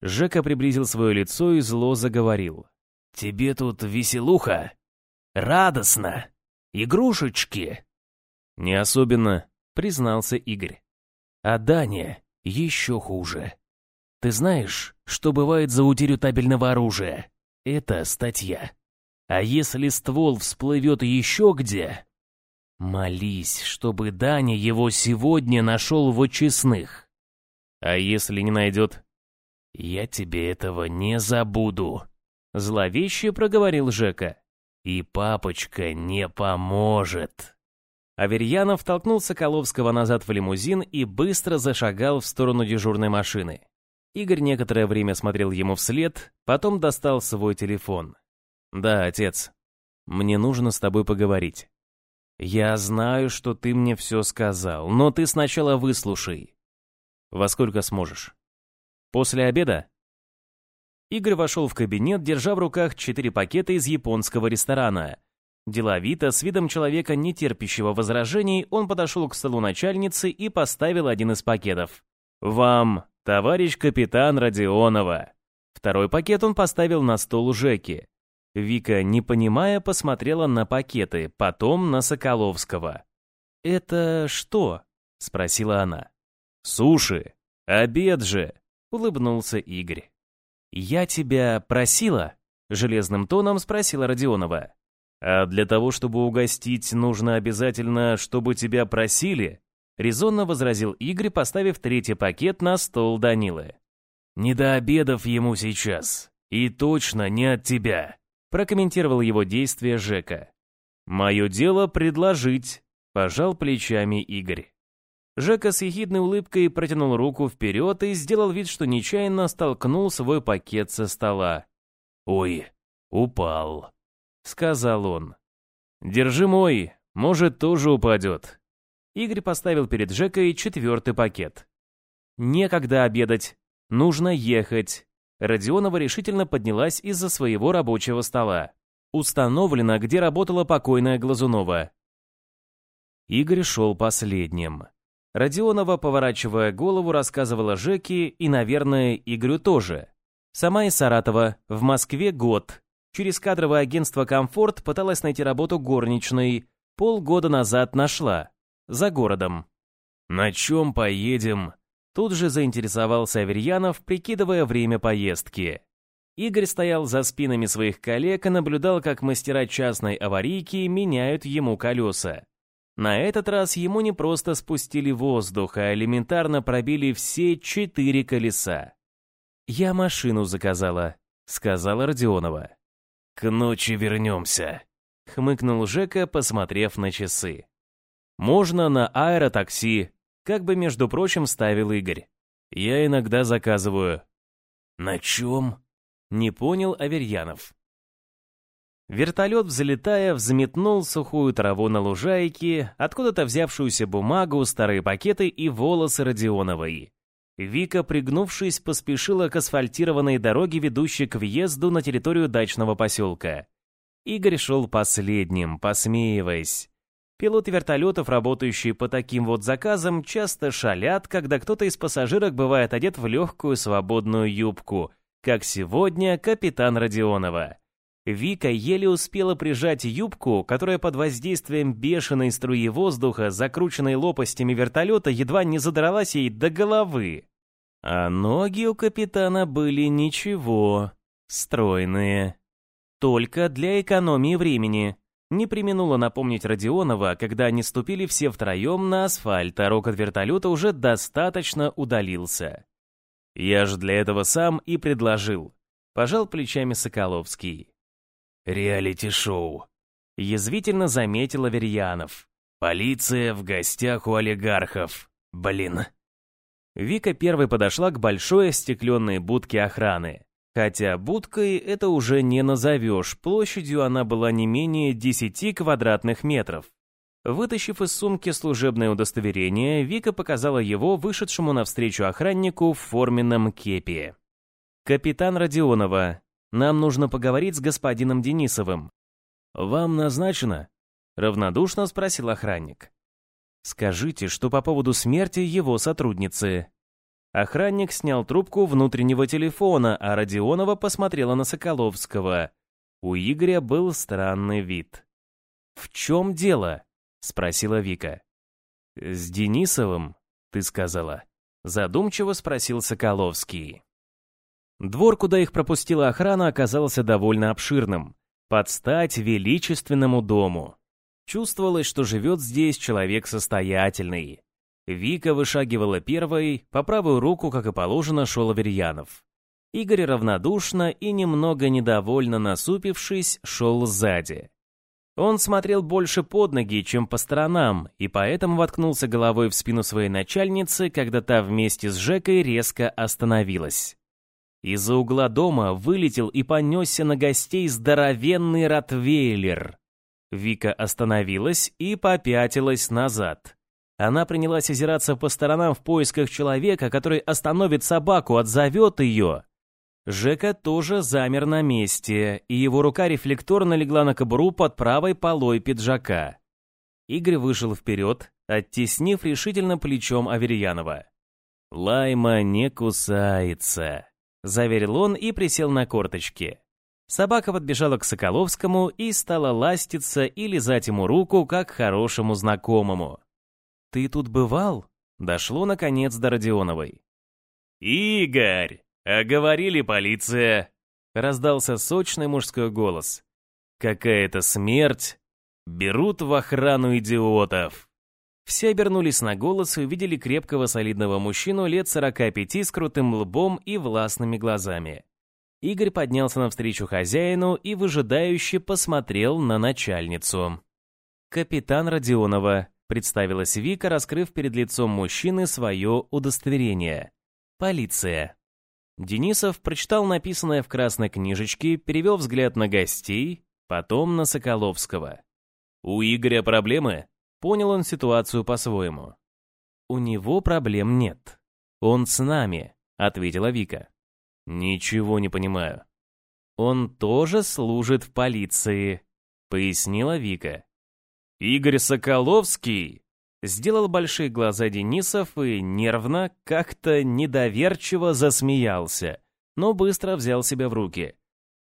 Жека приблизил свое лицо и зло заговорил. «Тебе тут веселуха? Радостно? Игрушечки?» «Не особенно», — признался Игорь. «А Даня еще хуже. Ты знаешь, что бывает за утерю табельного оружия?» Это статья. А если ствол всплывет еще где? Молись, чтобы Даня его сегодня нашел в очистных. А если не найдет? Я тебе этого не забуду. Зловеще проговорил Жека. И папочка не поможет. Аверьянов толкнул Соколовского назад в лимузин и быстро зашагал в сторону дежурной машины. Игорь некоторое время смотрел ему вслед, потом достал свой телефон. «Да, отец, мне нужно с тобой поговорить. Я знаю, что ты мне все сказал, но ты сначала выслушай. Во сколько сможешь? После обеда?» Игорь вошел в кабинет, держа в руках четыре пакета из японского ресторана. Деловито, с видом человека, не терпящего возражений, он подошел к столу начальницы и поставил один из пакетов. «Вам «Товарищ капитан Родионова». Второй пакет он поставил на стол Жеки. Вика, не понимая, посмотрела на пакеты, потом на Соколовского. «Это что?» — спросила она. «Суши. Обед же!» — улыбнулся Игорь. «Я тебя просила?» — железным тоном спросила Родионова. «А для того, чтобы угостить, нужно обязательно, чтобы тебя просили?» резонно возразил Игорь, поставив третий пакет на стол Данилы. «Не до обедов ему сейчас. И точно не от тебя», — прокомментировал его действия Жека. «Мое дело предложить», — пожал плечами Игорь. Жека с ехидной улыбкой протянул руку вперед и сделал вид, что нечаянно столкнул свой пакет со стола. «Ой, упал», — сказал он. «Держи мой, может, тоже упадет. Игорь поставил перед Жекой четвертый пакет. «Некогда обедать. Нужно ехать». Родионова решительно поднялась из-за своего рабочего стола. Установлено, где работала покойная Глазунова. Игорь шел последним. Родионова, поворачивая голову, рассказывала Жеке и, наверное, Игорю тоже. Сама из Саратова, в Москве год. Через кадровое агентство «Комфорт» пыталась найти работу горничной. Полгода назад нашла. За городом. «На чем поедем?» Тут же заинтересовался Аверьянов, прикидывая время поездки. Игорь стоял за спинами своих коллег и наблюдал, как мастера частной аварийки меняют ему колеса. На этот раз ему не просто спустили воздух, а элементарно пробили все четыре колеса. «Я машину заказала», — сказала Родионова. «К ночи вернемся», — хмыкнул Жека, посмотрев на часы. «Можно на аэротакси», — как бы, между прочим, ставил Игорь. «Я иногда заказываю». «На чем?» — не понял Аверьянов. Вертолет, взлетая, взметнул сухую траву на лужайке, откуда-то взявшуюся бумагу, старые пакеты и волосы Родионовой. Вика, пригнувшись, поспешила к асфальтированной дороге, ведущей к въезду на территорию дачного поселка. Игорь шел последним, посмеиваясь. Пилоты вертолетов, работающие по таким вот заказам, часто шалят, когда кто-то из пассажирок бывает одет в легкую свободную юбку, как сегодня капитан Родионова. Вика еле успела прижать юбку, которая под воздействием бешеной струи воздуха, закрученной лопастями вертолета, едва не задралась ей до головы. А ноги у капитана были ничего, стройные. Только для экономии времени. Не применула напомнить Родионова, когда они ступили все втроем на асфальт, а рокот вертолета уже достаточно удалился. Я же для этого сам и предложил. Пожал плечами Соколовский. «Реалити-шоу», — язвительно заметил Аверьянов. «Полиция в гостях у олигархов. Блин». Вика первой подошла к большой остекленной будке охраны. Хотя будкой это уже не назовешь, площадью она была не менее 10 квадратных метров. Вытащив из сумки служебное удостоверение, Вика показала его вышедшему навстречу охраннику в форменном кепи. «Капитан Родионова, нам нужно поговорить с господином Денисовым». «Вам назначено?» — равнодушно спросил охранник. «Скажите, что по поводу смерти его сотрудницы». Охранник снял трубку внутреннего телефона, а Родионова посмотрела на Соколовского. У Игоря был странный вид. «В чем дело?» — спросила Вика. «С Денисовым, ты сказала?» Задумчиво спросил Соколовский. Двор, куда их пропустила охрана, оказался довольно обширным. Под стать величественному дому. Чувствовалось, что живет здесь человек состоятельный. Вика вышагивала первой, по правую руку, как и положено, шел Аверьянов. Игорь равнодушно и немного недовольно насупившись, шел сзади. Он смотрел больше под ноги, чем по сторонам, и поэтому воткнулся головой в спину своей начальницы, когда та вместе с Жекой резко остановилась. Из-за угла дома вылетел и понесся на гостей здоровенный ротвейлер. Вика остановилась и попятилась назад. Она принялась озираться по сторонам в поисках человека, который остановит собаку, отзовет ее. Жека тоже замер на месте, и его рука рефлекторно легла на кобуру под правой полой пиджака. Игорь вышел вперед, оттеснив решительно плечом Аверьянова. «Лайма не кусается», — заверил он и присел на корточки. Собака подбежала к Соколовскому и стала ластиться и лизать ему руку, как хорошему знакомому. «Ты тут бывал?» — дошло, наконец, до Родионовой. «Игорь, а говорили полиция!» — раздался сочный мужской голос. «Какая-то смерть! Берут в охрану идиотов!» Все обернулись на голос и увидели крепкого солидного мужчину лет 45 с крутым лбом и властными глазами. Игорь поднялся навстречу хозяину и выжидающе посмотрел на начальницу. «Капитан Родионова», — представилась Вика, раскрыв перед лицом мужчины свое удостоверение. «Полиция». Денисов прочитал написанное в красной книжечке, перевел взгляд на гостей, потом на Соколовского. «У Игоря проблемы?» Понял он ситуацию по-своему. «У него проблем нет. Он с нами», — ответила Вика. «Ничего не понимаю». «Он тоже служит в полиции», — пояснила Вика. «Игорь Соколовский?» Сделал большие глаза Денисов и нервно, как-то недоверчиво засмеялся, но быстро взял себя в руки.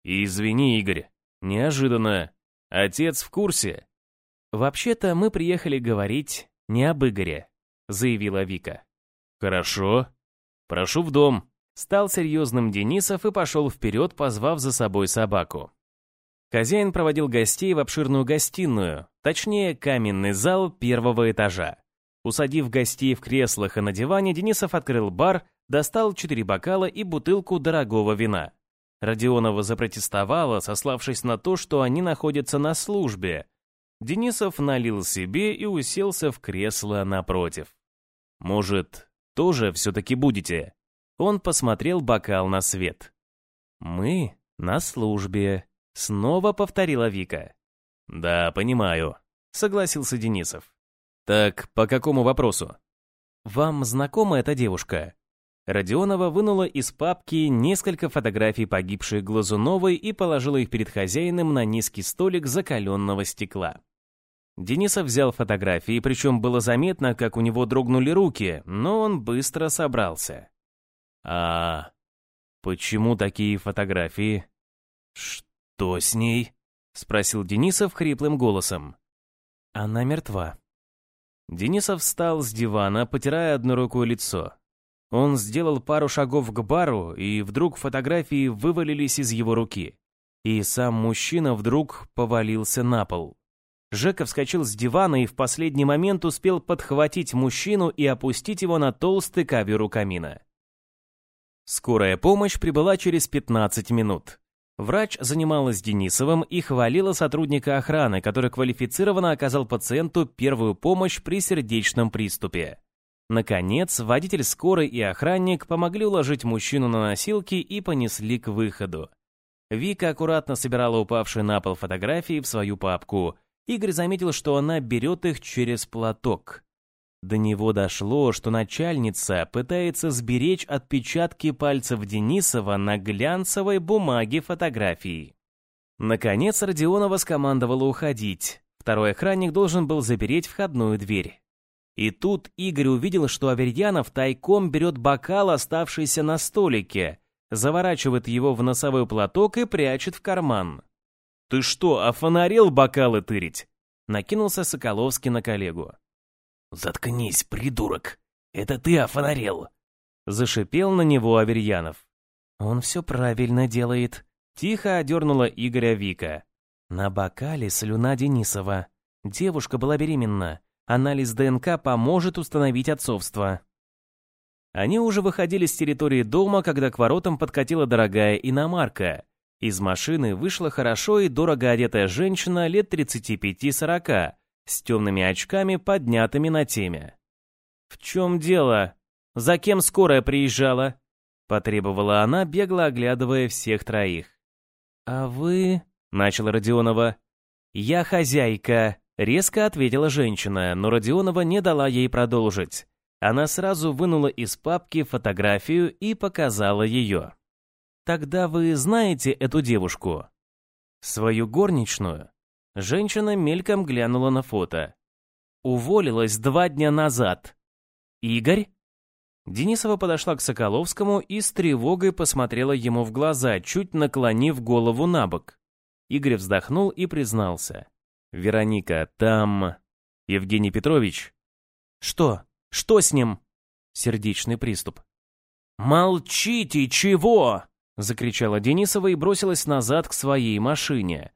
«Извини, Игорь, неожиданно. Отец в курсе?» «Вообще-то мы приехали говорить не об Игоре», — заявила Вика. «Хорошо. Прошу в дом». Стал серьезным Денисов и пошел вперед, позвав за собой собаку. Хозяин проводил гостей в обширную гостиную, точнее, каменный зал первого этажа. Усадив гостей в креслах и на диване, Денисов открыл бар, достал четыре бокала и бутылку дорогого вина. Родионова запротестовала, сославшись на то, что они находятся на службе. Денисов налил себе и уселся в кресло напротив. «Может, тоже все-таки будете?» Он посмотрел бокал на свет. «Мы на службе», — снова повторила Вика. «Да, понимаю», — согласился Денисов. «Так, по какому вопросу?» «Вам знакома эта девушка?» Родионова вынула из папки несколько фотографий погибшей Глазуновой и положила их перед хозяином на низкий столик закаленного стекла. Денисов взял фотографии, причем было заметно, как у него дрогнули руки, но он быстро собрался. «А почему такие фотографии?» «Что с ней?» — спросил Денисов хриплым голосом. «Она мертва». Денисов встал с дивана, потирая одной рукой лицо. Он сделал пару шагов к бару, и вдруг фотографии вывалились из его руки. И сам мужчина вдруг повалился на пол. Жека вскочил с дивана и в последний момент успел подхватить мужчину и опустить его на толстый ковер у камина. Скорая помощь прибыла через 15 минут. Врач занималась Денисовым и хвалила сотрудника охраны, который квалифицированно оказал пациенту первую помощь при сердечном приступе. Наконец, водитель скорой и охранник помогли уложить мужчину на носилки и понесли к выходу. Вика аккуратно собирала упавшие на пол фотографии в свою папку. Игорь заметил, что она берет их через платок. До него дошло, что начальница пытается сберечь отпечатки пальцев Денисова на глянцевой бумаге фотографии. Наконец Родионова скомандовала уходить. Второй охранник должен был запереть входную дверь. И тут Игорь увидел, что Аверьянов тайком берет бокал, оставшийся на столике, заворачивает его в носовой платок и прячет в карман. «Ты что, офонарел бокалы тырить?» Накинулся Соколовский на коллегу. «Заткнись, придурок! Это ты офонарел!» Зашипел на него Аверьянов. «Он все правильно делает», — тихо одернула Игоря Вика. «На бокале слюна Денисова. Девушка была беременна. Анализ ДНК поможет установить отцовство». Они уже выходили с территории дома, когда к воротам подкатила дорогая иномарка. Из машины вышла хорошо и дорого одетая женщина лет 35-40, с темными очками, поднятыми на теме. «В чем дело? За кем скорая приезжала?» Потребовала она, бегло оглядывая всех троих. «А вы...» — начала Родионова. «Я хозяйка», — резко ответила женщина, но Родионова не дала ей продолжить. Она сразу вынула из папки фотографию и показала ее. «Тогда вы знаете эту девушку?» «Свою горничную?» Женщина мельком глянула на фото. Уволилась два дня назад. Игорь? Денисова подошла к Соколовскому и с тревогой посмотрела ему в глаза, чуть наклонив голову на бок. Игорь вздохнул и признался. «Вероника, там... Евгений Петрович?» «Что? Что с ним?» Сердечный приступ. «Молчите, чего?» — закричала Денисова и бросилась назад к своей машине.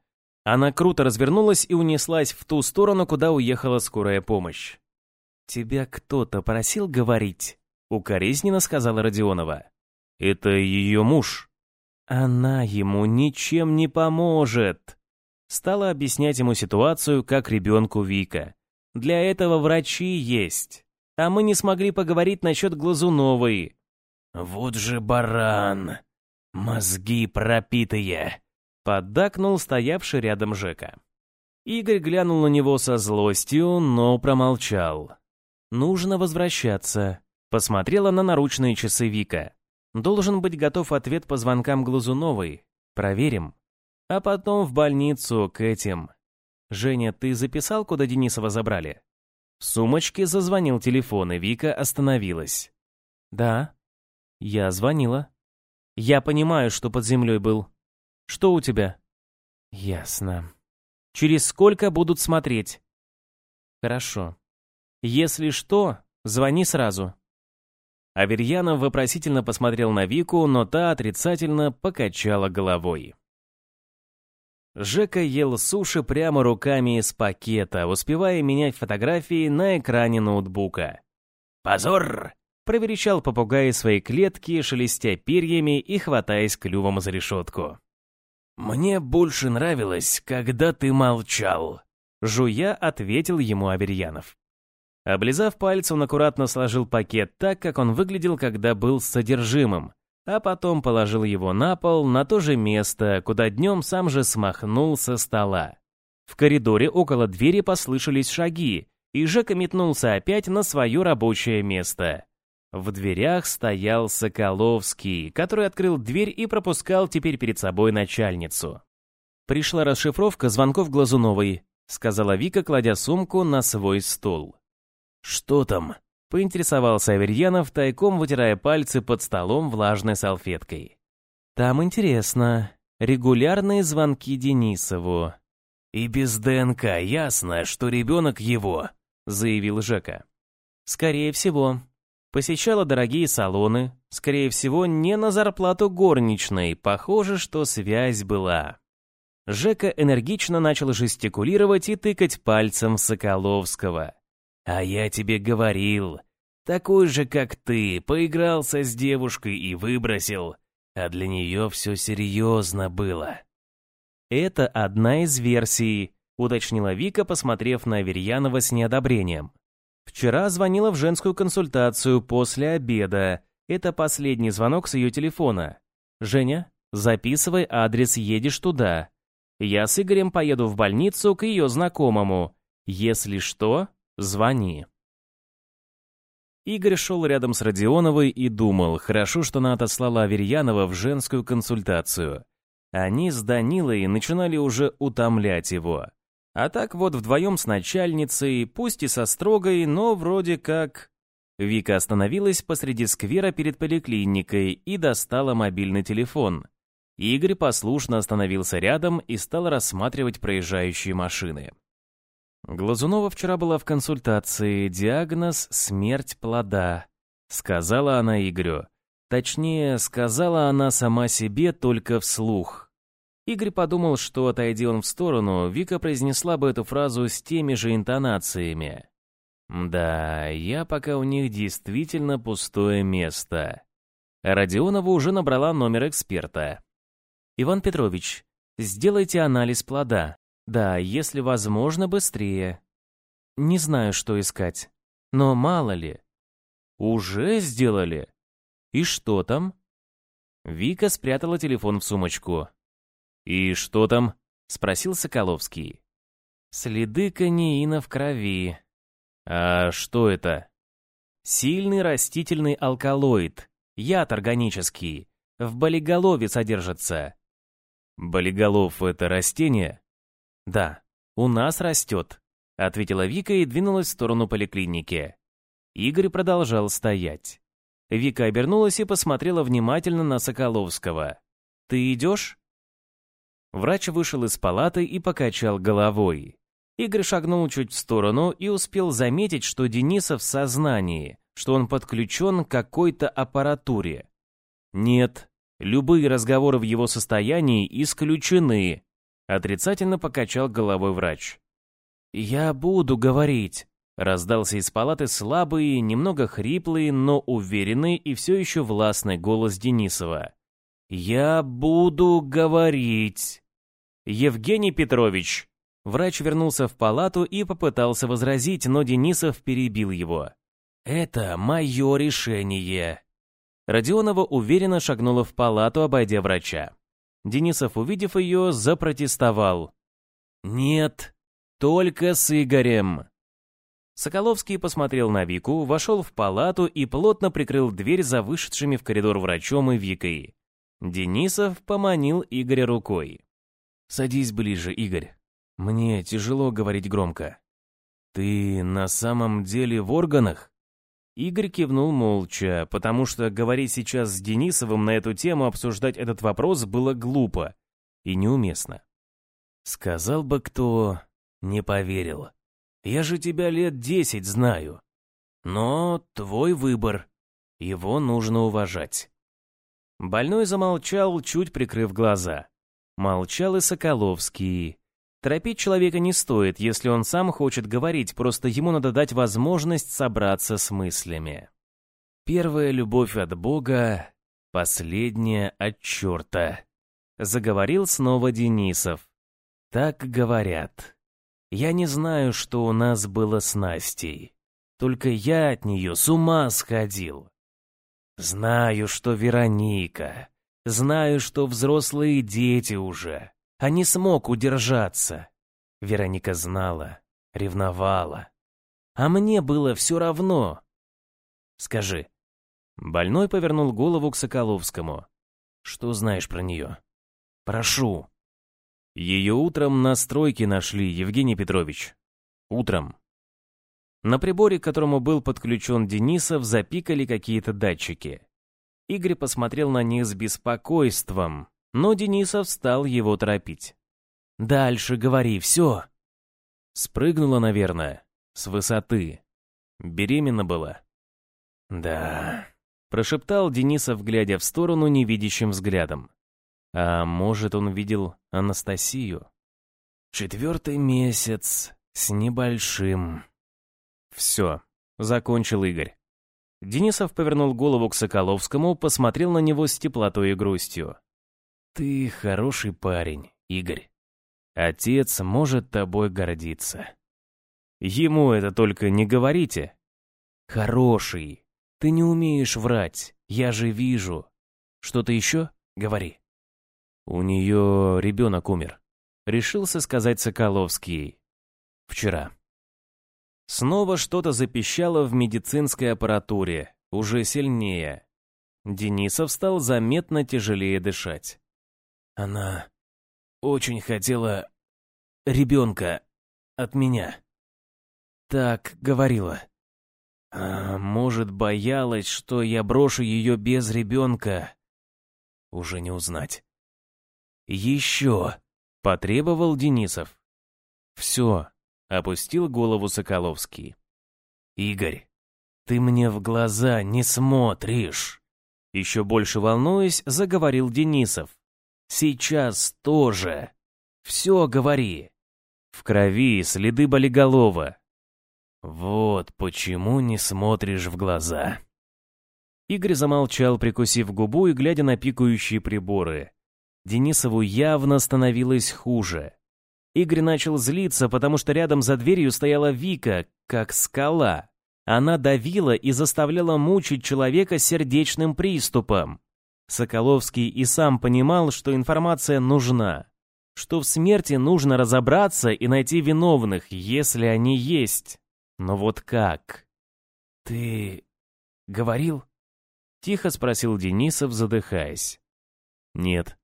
Она круто развернулась и унеслась в ту сторону, куда уехала скорая помощь. «Тебя кто-то просил говорить?» — укоризненно сказала Родионова. «Это ее муж». «Она ему ничем не поможет!» Стала объяснять ему ситуацию, как ребенку Вика. «Для этого врачи есть. А мы не смогли поговорить насчет Глазуновой». «Вот же баран! Мозги пропитые!» Поддакнул стоявший рядом Жека. Игорь глянул на него со злостью, но промолчал. «Нужно возвращаться», — посмотрела на наручные часы Вика. «Должен быть готов ответ по звонкам Глазуновой. Проверим. А потом в больницу к этим. Женя, ты записал, куда Денисова забрали?» В сумочке зазвонил телефон, и Вика остановилась. «Да, я звонила. Я понимаю, что под землей был. Что у тебя?» «Ясно. Через сколько будут смотреть?» «Хорошо. Если что, звони сразу». Аверьянов вопросительно посмотрел на Вику, но та отрицательно покачала головой. Жека ел суши прямо руками из пакета, успевая менять фотографии на экране ноутбука. «Позор!» — проверещал попугай своей клетки, шелестя перьями и хватаясь клювом за решетку. «Мне больше нравилось, когда ты молчал», — жуя ответил ему Аверьянов. Облизав пальцы, он аккуратно сложил пакет так, как он выглядел, когда был с содержимым, а потом положил его на пол, на то же место, куда днем сам же смахнул со стола. В коридоре около двери послышались шаги, и Жека метнулся опять на свое рабочее место. В дверях стоял Соколовский, который открыл дверь и пропускал теперь перед собой начальницу. «Пришла расшифровка звонков Глазуновой», — сказала Вика, кладя сумку на свой стол. «Что там?» Поинтересовался Аверьянов, тайком вытирая пальцы под столом влажной салфеткой. «Там интересно. Регулярные звонки Денисову». «И без ДНК ясно, что ребенок его», — заявил Жека. «Скорее всего. Посещала дорогие салоны. Скорее всего, не на зарплату горничной. Похоже, что связь была». Жека энергично начал жестикулировать и тыкать пальцем Соколовского. А я тебе говорил, такой же, как ты, поигрался с девушкой и выбросил, а для нее все серьезно было. Это одна из версий, уточнила Вика, посмотрев на Аверьянова с неодобрением. Вчера звонила в женскую консультацию после обеда. Это последний звонок с ее телефона. Женя, записывай адрес, едешь туда. Я с Игорем поеду в больницу к ее знакомому. Если что, Звони. Игорь шел рядом с Родионовой и думал, хорошо, что она отослала Аверьянова в женскую консультацию. Они с Данилой начинали уже утомлять его. А так вот вдвоем с начальницей, пусть и со строгой, но вроде как... Вика остановилась посреди сквера перед поликлиникой и достала мобильный телефон. Игорь послушно остановился рядом и стал рассматривать проезжающие машины. Глазунова вчера была в консультации, диагноз «смерть плода», — сказала она Игорю. Точнее, сказала она сама себе только вслух. Игорь подумал, что, отойди он в сторону, Вика произнесла бы эту фразу с теми же интонациями. «Да, я пока у них действительно пустое место». Родионова уже набрала номер эксперта. «Иван Петрович, сделайте анализ плода», да, если возможно, быстрее. Не знаю, что искать. Но мало ли. Уже сделали? И что там? Вика спрятала телефон в сумочку. «И что там?» — спросил Соколовский. «Следы канеина в крови». «А что это?» «Сильный растительный алкалоид, яд органический, в болиголове содержится». «Болиголов — это растение?» «Да, у нас растет», — ответила Вика и двинулась в сторону поликлиники. Игорь продолжал стоять. Вика обернулась и посмотрела внимательно на Соколовского. «Ты идешь?» Врач вышел из палаты и покачал головой. Игорь шагнул чуть в сторону и успел заметить, что Денисов в сознании, что он подключен к какой-то аппаратуре. Нет, любые разговоры в его состоянии исключены, Отрицательно покачал головой врач. «Я буду говорить», — раздался из палаты слабый, немного хриплый, но уверенный и все еще властный голос Денисова. «Я буду говорить». «Евгений Петрович!» Врач вернулся в палату и попытался возразить, но Денисов перебил его. «Это мое решение». Родионова уверенно шагнула в палату, обойдя врача. Денисов, увидев ее, запротестовал. «Нет, только с Игорем». Соколовский посмотрел на Вику, вошел в палату и плотно прикрыл дверь за вышедшими в коридор врачом и Викой. Денисов поманил Игоря рукой. «Садись ближе, Игорь. Мне тяжело говорить громко». «Ты на самом деле в органах?» Игорь кивнул молча, потому что говорить сейчас с Денисовым на эту тему обсуждать этот вопрос было глупо и неуместно. «Сказал бы кто, не поверил. Я же тебя лет десять знаю. Но твой выбор, его нужно уважать». Больной замолчал, чуть прикрыв глаза. Молчал и Соколовский. Торопить человека не стоит, если он сам хочет говорить, просто ему надо дать возможность собраться с мыслями. Первая любовь от Бога, последняя от черта. Заговорил снова Денисов. Так говорят. Я не знаю, что у нас было с Настей. Только я от нее с ума сходил. Знаю, что Вероника. Знаю, что взрослые дети уже а не смог удержаться. Вероника знала, ревновала. А мне было все равно. Скажи. Больной повернул голову к Соколовскому. Что знаешь про нее? Прошу. Ее утром на стройке нашли, Евгений Петрович. Утром. На приборе, к которому был подключен Денисов, запикали какие-то датчики. Игорь посмотрел на них с беспокойством, но Денисов стал его торопить. «Дальше говори, все!» Спрыгнула, наверное, с высоты. Беременна была. «Да», — прошептал Денисов, глядя в сторону невидящим взглядом. А может, он видел Анастасию? «Четвертый месяц, с небольшим». «Все», — закончил Игорь. Денисов повернул голову к Соколовскому, посмотрел на него с теплотой и грустью. Ты хороший парень, Игорь. Отец может тобой гордиться. Ему это только не говорите. Хороший. Ты не умеешь врать, я же вижу. Что-то еще? Говори. У нее ребенок умер. Решился сказать Соколовский. Вчера. Снова что-то запищало в медицинской аппаратуре, уже сильнее. Денисов стал заметно тяжелее дышать. Она очень хотела ребенка от меня. Так говорила. А может, боялась, что я брошу ее без ребенка. Уже не узнать. Еще, потребовал Денисов. Все, опустил голову Соколовский. Игорь, ты мне в глаза не смотришь. Еще больше волнуясь, заговорил Денисов. Сейчас тоже. Все говори. В крови следы болиголова. Вот почему не смотришь в глаза. Игорь замолчал, прикусив губу и глядя на пикающие приборы. Денисову явно становилось хуже. Игорь начал злиться, потому что рядом за дверью стояла Вика, как скала. Она давила и заставляла мучить человека сердечным приступом. Соколовский и сам понимал, что информация нужна, что в смерти нужно разобраться и найти виновных, если они есть. Но вот как? «Ты говорил?» — тихо спросил Денисов, задыхаясь. «Нет».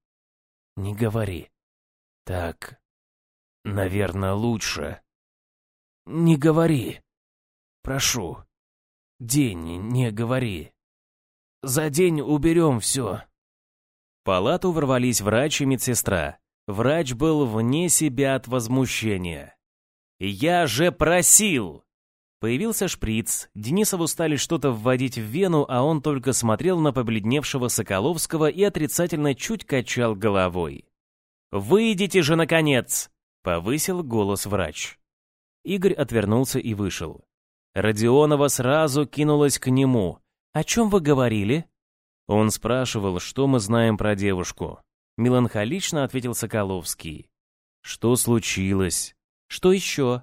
«Не говори. Так, наверное, лучше». «Не говори. Прошу. День не говори». За день уберем все». В палату ворвались врач и медсестра. Врач был вне себя от возмущения. «Я же просил!» Появился шприц, Денисову стали что-то вводить в вену, а он только смотрел на побледневшего Соколовского и отрицательно чуть качал головой. «Выйдите же, наконец!» — повысил голос врач. Игорь отвернулся и вышел. Родионова сразу кинулась к нему. «О чем вы говорили?» Он спрашивал, что мы знаем про девушку. Меланхолично ответил Соколовский. «Что случилось? Что еще?»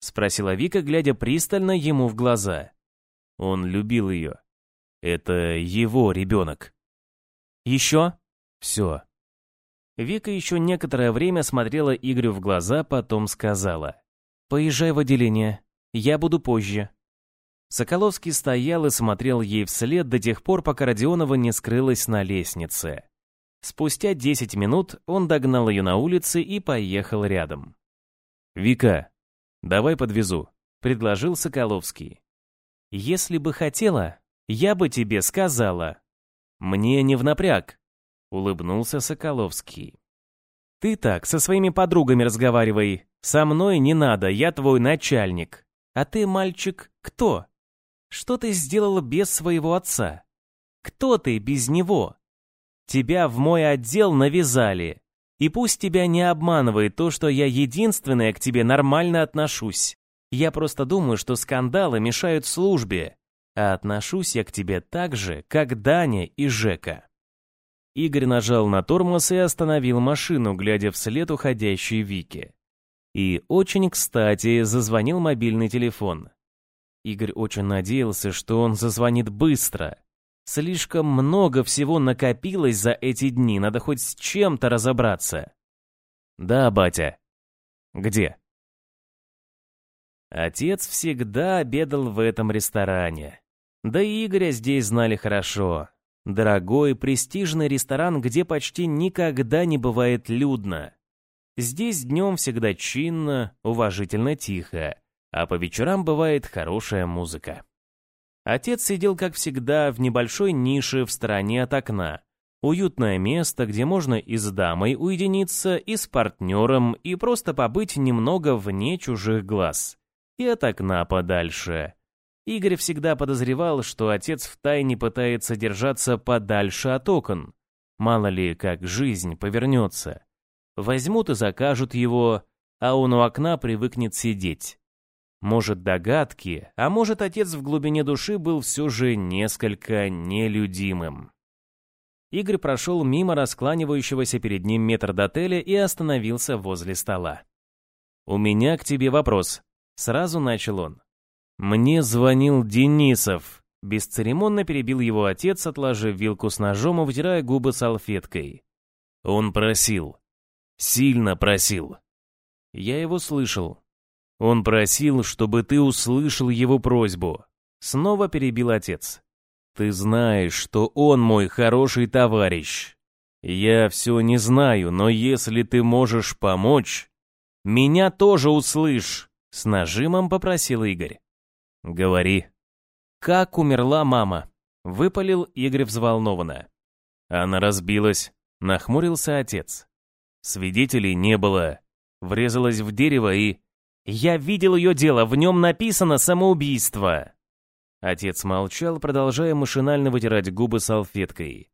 Спросила Вика, глядя пристально ему в глаза. Он любил ее. Это его ребенок. «Еще?» «Все». Вика еще некоторое время смотрела Игорю в глаза, потом сказала. «Поезжай в отделение. Я буду позже». Соколовский стоял и смотрел ей вслед до тех пор, пока Родионова не скрылась на лестнице. Спустя 10 минут он догнал ее на улице и поехал рядом. «Вика, давай подвезу», — предложил Соколовский. «Если бы хотела, я бы тебе сказала». «Мне не в напряг», — улыбнулся Соколовский. «Ты так со своими подругами разговаривай. Со мной не надо, я твой начальник. А ты, мальчик, кто? Что ты сделала без своего отца? Кто ты без него? Тебя в мой отдел навязали. И пусть тебя не обманывает то, что я единственная к тебе нормально отношусь. Я просто думаю, что скандалы мешают службе, а отношусь я к тебе так же, как Даня и Жека». Игорь нажал на тормоз и остановил машину, глядя вслед уходящей Вике. И очень кстати зазвонил мобильный телефон. Игорь очень надеялся, что он зазвонит быстро. Слишком много всего накопилось за эти дни, надо хоть с чем-то разобраться. «Да, батя». «Где?» Отец всегда обедал в этом ресторане. Да и Игоря здесь знали хорошо. Дорогой, престижный ресторан, где почти никогда не бывает людно. Здесь днем всегда чинно, уважительно тихо, а по вечерам бывает хорошая музыка. Отец сидел, как всегда, в небольшой нише в стороне от окна. Уютное место, где можно и с дамой уединиться, и с партнером, и просто побыть немного вне чужих глаз. И от окна подальше. Игорь всегда подозревал, что отец втайне пытается держаться подальше от окон. Мало ли, как жизнь повернется. Возьмут и закажут его, а он у окна привыкнет сидеть. Может, догадки, а может, отец в глубине души был все же несколько нелюдимым. Игорь прошел мимо раскланивающегося перед ним метрдотеля и остановился возле стола. «У меня к тебе вопрос», — сразу начал он. «Мне звонил Денисов», — бесцеремонно перебил его отец, отложив вилку с ножом и вытирая губы салфеткой. «Он просил. Сильно просил». Я его слышал. Он просил, чтобы ты услышал его просьбу. Снова перебил отец. Ты знаешь, что он мой хороший товарищ. Я все не знаю, но если ты можешь помочь... Меня тоже услышь, с нажимом попросил Игорь. «Говори». «Как умерла мама?» — выпалил Игорь взволнованно. Она разбилась, нахмурился отец. Свидетелей не было. Врезалась в дерево и... «Я видел ее дело, в нем написано самоубийство!» Отец молчал, продолжая машинально вытирать губы салфеткой.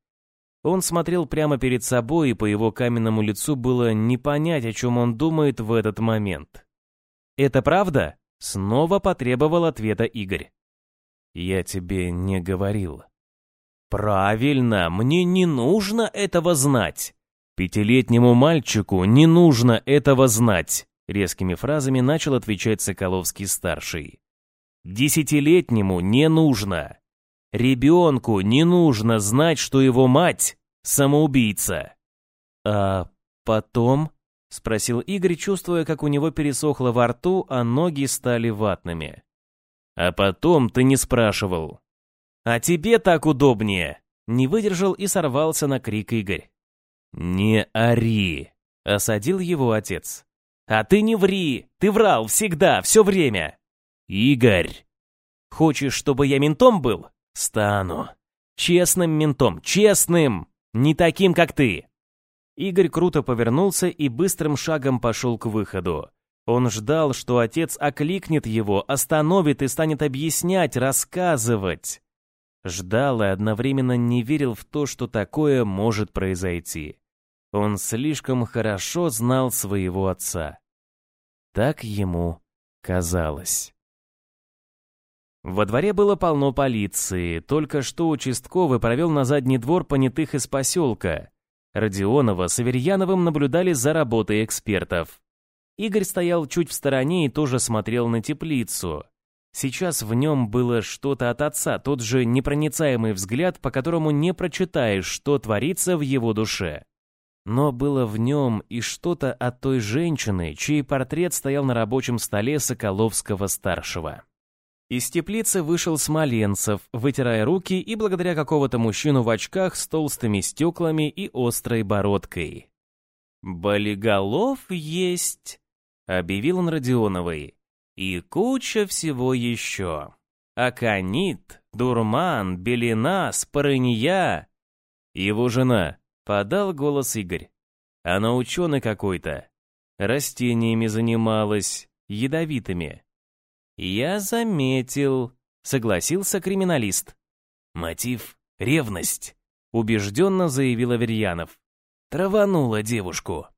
Он смотрел прямо перед собой, и по его каменному лицу было не понять, о чем он думает в этот момент. «Это правда?» Снова потребовал ответа Игорь. «Я тебе не говорил». «Правильно, мне не нужно этого знать. Пятилетнему мальчику не нужно этого знать», резкими фразами начал отвечать Соколовский-старший. «Десятилетнему не нужно. Ребенку не нужно знать, что его мать — самоубийца». «А потом?» — спросил Игорь, чувствуя, как у него пересохло во рту, а ноги стали ватными. «А потом ты не спрашивал». «А тебе так удобнее!» — не выдержал и сорвался на крик Игорь. «Не ори!» — осадил его отец. «А ты не ври! Ты врал всегда, все время!» «Игорь!» «Хочешь, чтобы я ментом был? Стану. Честным ментом, честным! Не таким, как ты!» Игорь круто повернулся и быстрым шагом пошел к выходу. Он ждал, что отец окликнет его, остановит и станет объяснять, рассказывать. Ждал и одновременно не верил в то, что такое может произойти. Он слишком хорошо знал своего отца. Так ему казалось. Во дворе было полно полиции, только что участковый провел на задний двор понятых из поселка. Родионова с Аверьяновым наблюдали за работой экспертов. Игорь стоял чуть в стороне и тоже смотрел на теплицу. Сейчас в нем было что-то от отца, тот же непроницаемый взгляд, по которому не прочитаешь, что творится в его душе. Но было в нем и что-то от той женщины, чей портрет стоял на рабочем столе Соколовского-старшего. Из теплицы вышел Смоленцев, вытирая руки и благодаря какого-то мужчину в очках с толстыми стеклами и острой бородкой. «Болиголов есть», — объявил он Родионовой. И куча всего еще. Аконит, дурман, белина, спорынья. Его жена, подал голос Игорь. Она ученый какой-то. Растениями занималась, ядовитыми. Я заметил, согласился криминалист. Мотив — ревность, убежденно заявил Аверьянов. Траванула девушку.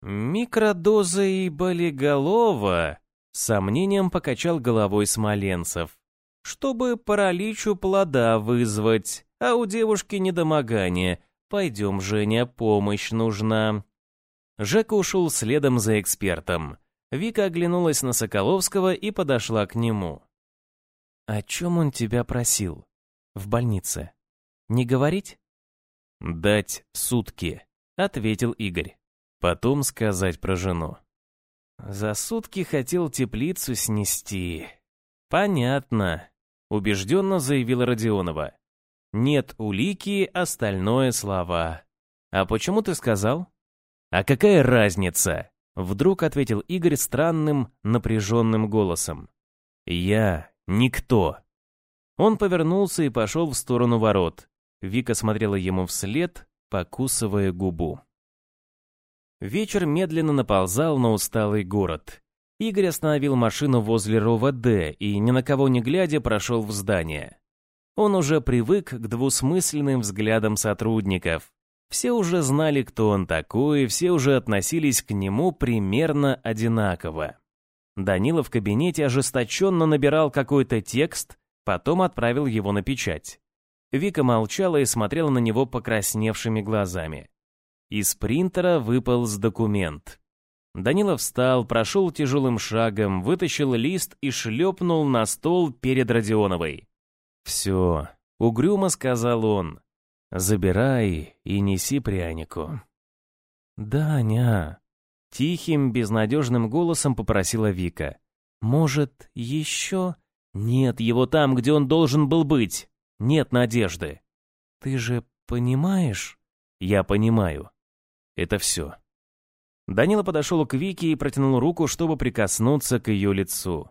Микродоза и болиголова, сомнением покачал головой Смоленцев. Чтобы паралич у плода вызвать, а у девушки недомогание. Пойдем, Женя, помощь нужна. Жека ушел следом за экспертом. Вика оглянулась на Соколовского и подошла к нему. «О чем он тебя просил? В больнице? Не говорить?» «Дать сутки», — ответил Игорь. «Потом сказать про жену». «За сутки хотел теплицу снести». «Понятно», — убежденно заявила Родионова. «Нет улики, остальное слова». «А почему ты сказал?» «А какая разница?» Вдруг ответил Игорь странным, напряженным голосом. «Я никто». Он повернулся и пошел в сторону ворот. Вика смотрела ему вслед, покусывая губу. Вечер медленно наползал на усталый город. Игорь остановил машину возле РОВД и, ни на кого не глядя, прошел в здание. Он уже привык к двусмысленным взглядам сотрудников. Все уже знали, кто он такой, все уже относились к нему примерно одинаково. Данила в кабинете ожесточенно набирал какой-то текст, потом отправил его на печать. Вика молчала и смотрела на него покрасневшими глазами. Из принтера выпал с документ. Данила встал, прошел тяжелым шагом, вытащил лист и шлепнул на стол перед Родионовой. «Все», — угрюмо сказал он, Забирай и неси прянику. «Даня!» — тихим, безнадежным голосом попросила Вика. «Может, еще?» «Нет его там, где он должен был быть. Нет надежды». «Ты же понимаешь?» «Я понимаю. Это все». Данила подошел к Вике и протянул руку, чтобы прикоснуться к ее лицу.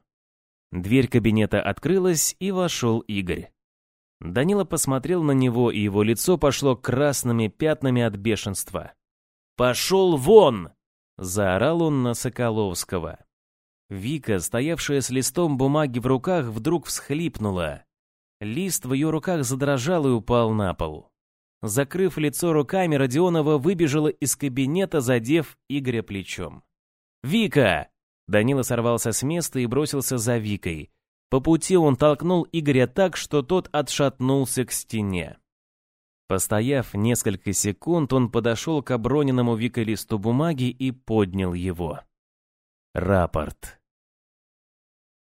Дверь кабинета открылась, и вошел Игорь. Данила посмотрел на него, и его лицо пошло красными пятнами от бешенства. «Пошел вон!» — заорал он на Соколовского. Вика, стоявшая с листом бумаги в руках, вдруг всхлипнула. Лист в ее руках задрожал и упал на пол. Закрыв лицо руками, Родионова выбежала из кабинета, задев Игоря плечом. «Вика!» Данила сорвался с места и бросился за Викой. По пути он толкнул Игоря так, что тот отшатнулся к стене. Постояв несколько секунд, он подошел к оброненному Викой листу бумаги и поднял его. Рапорт.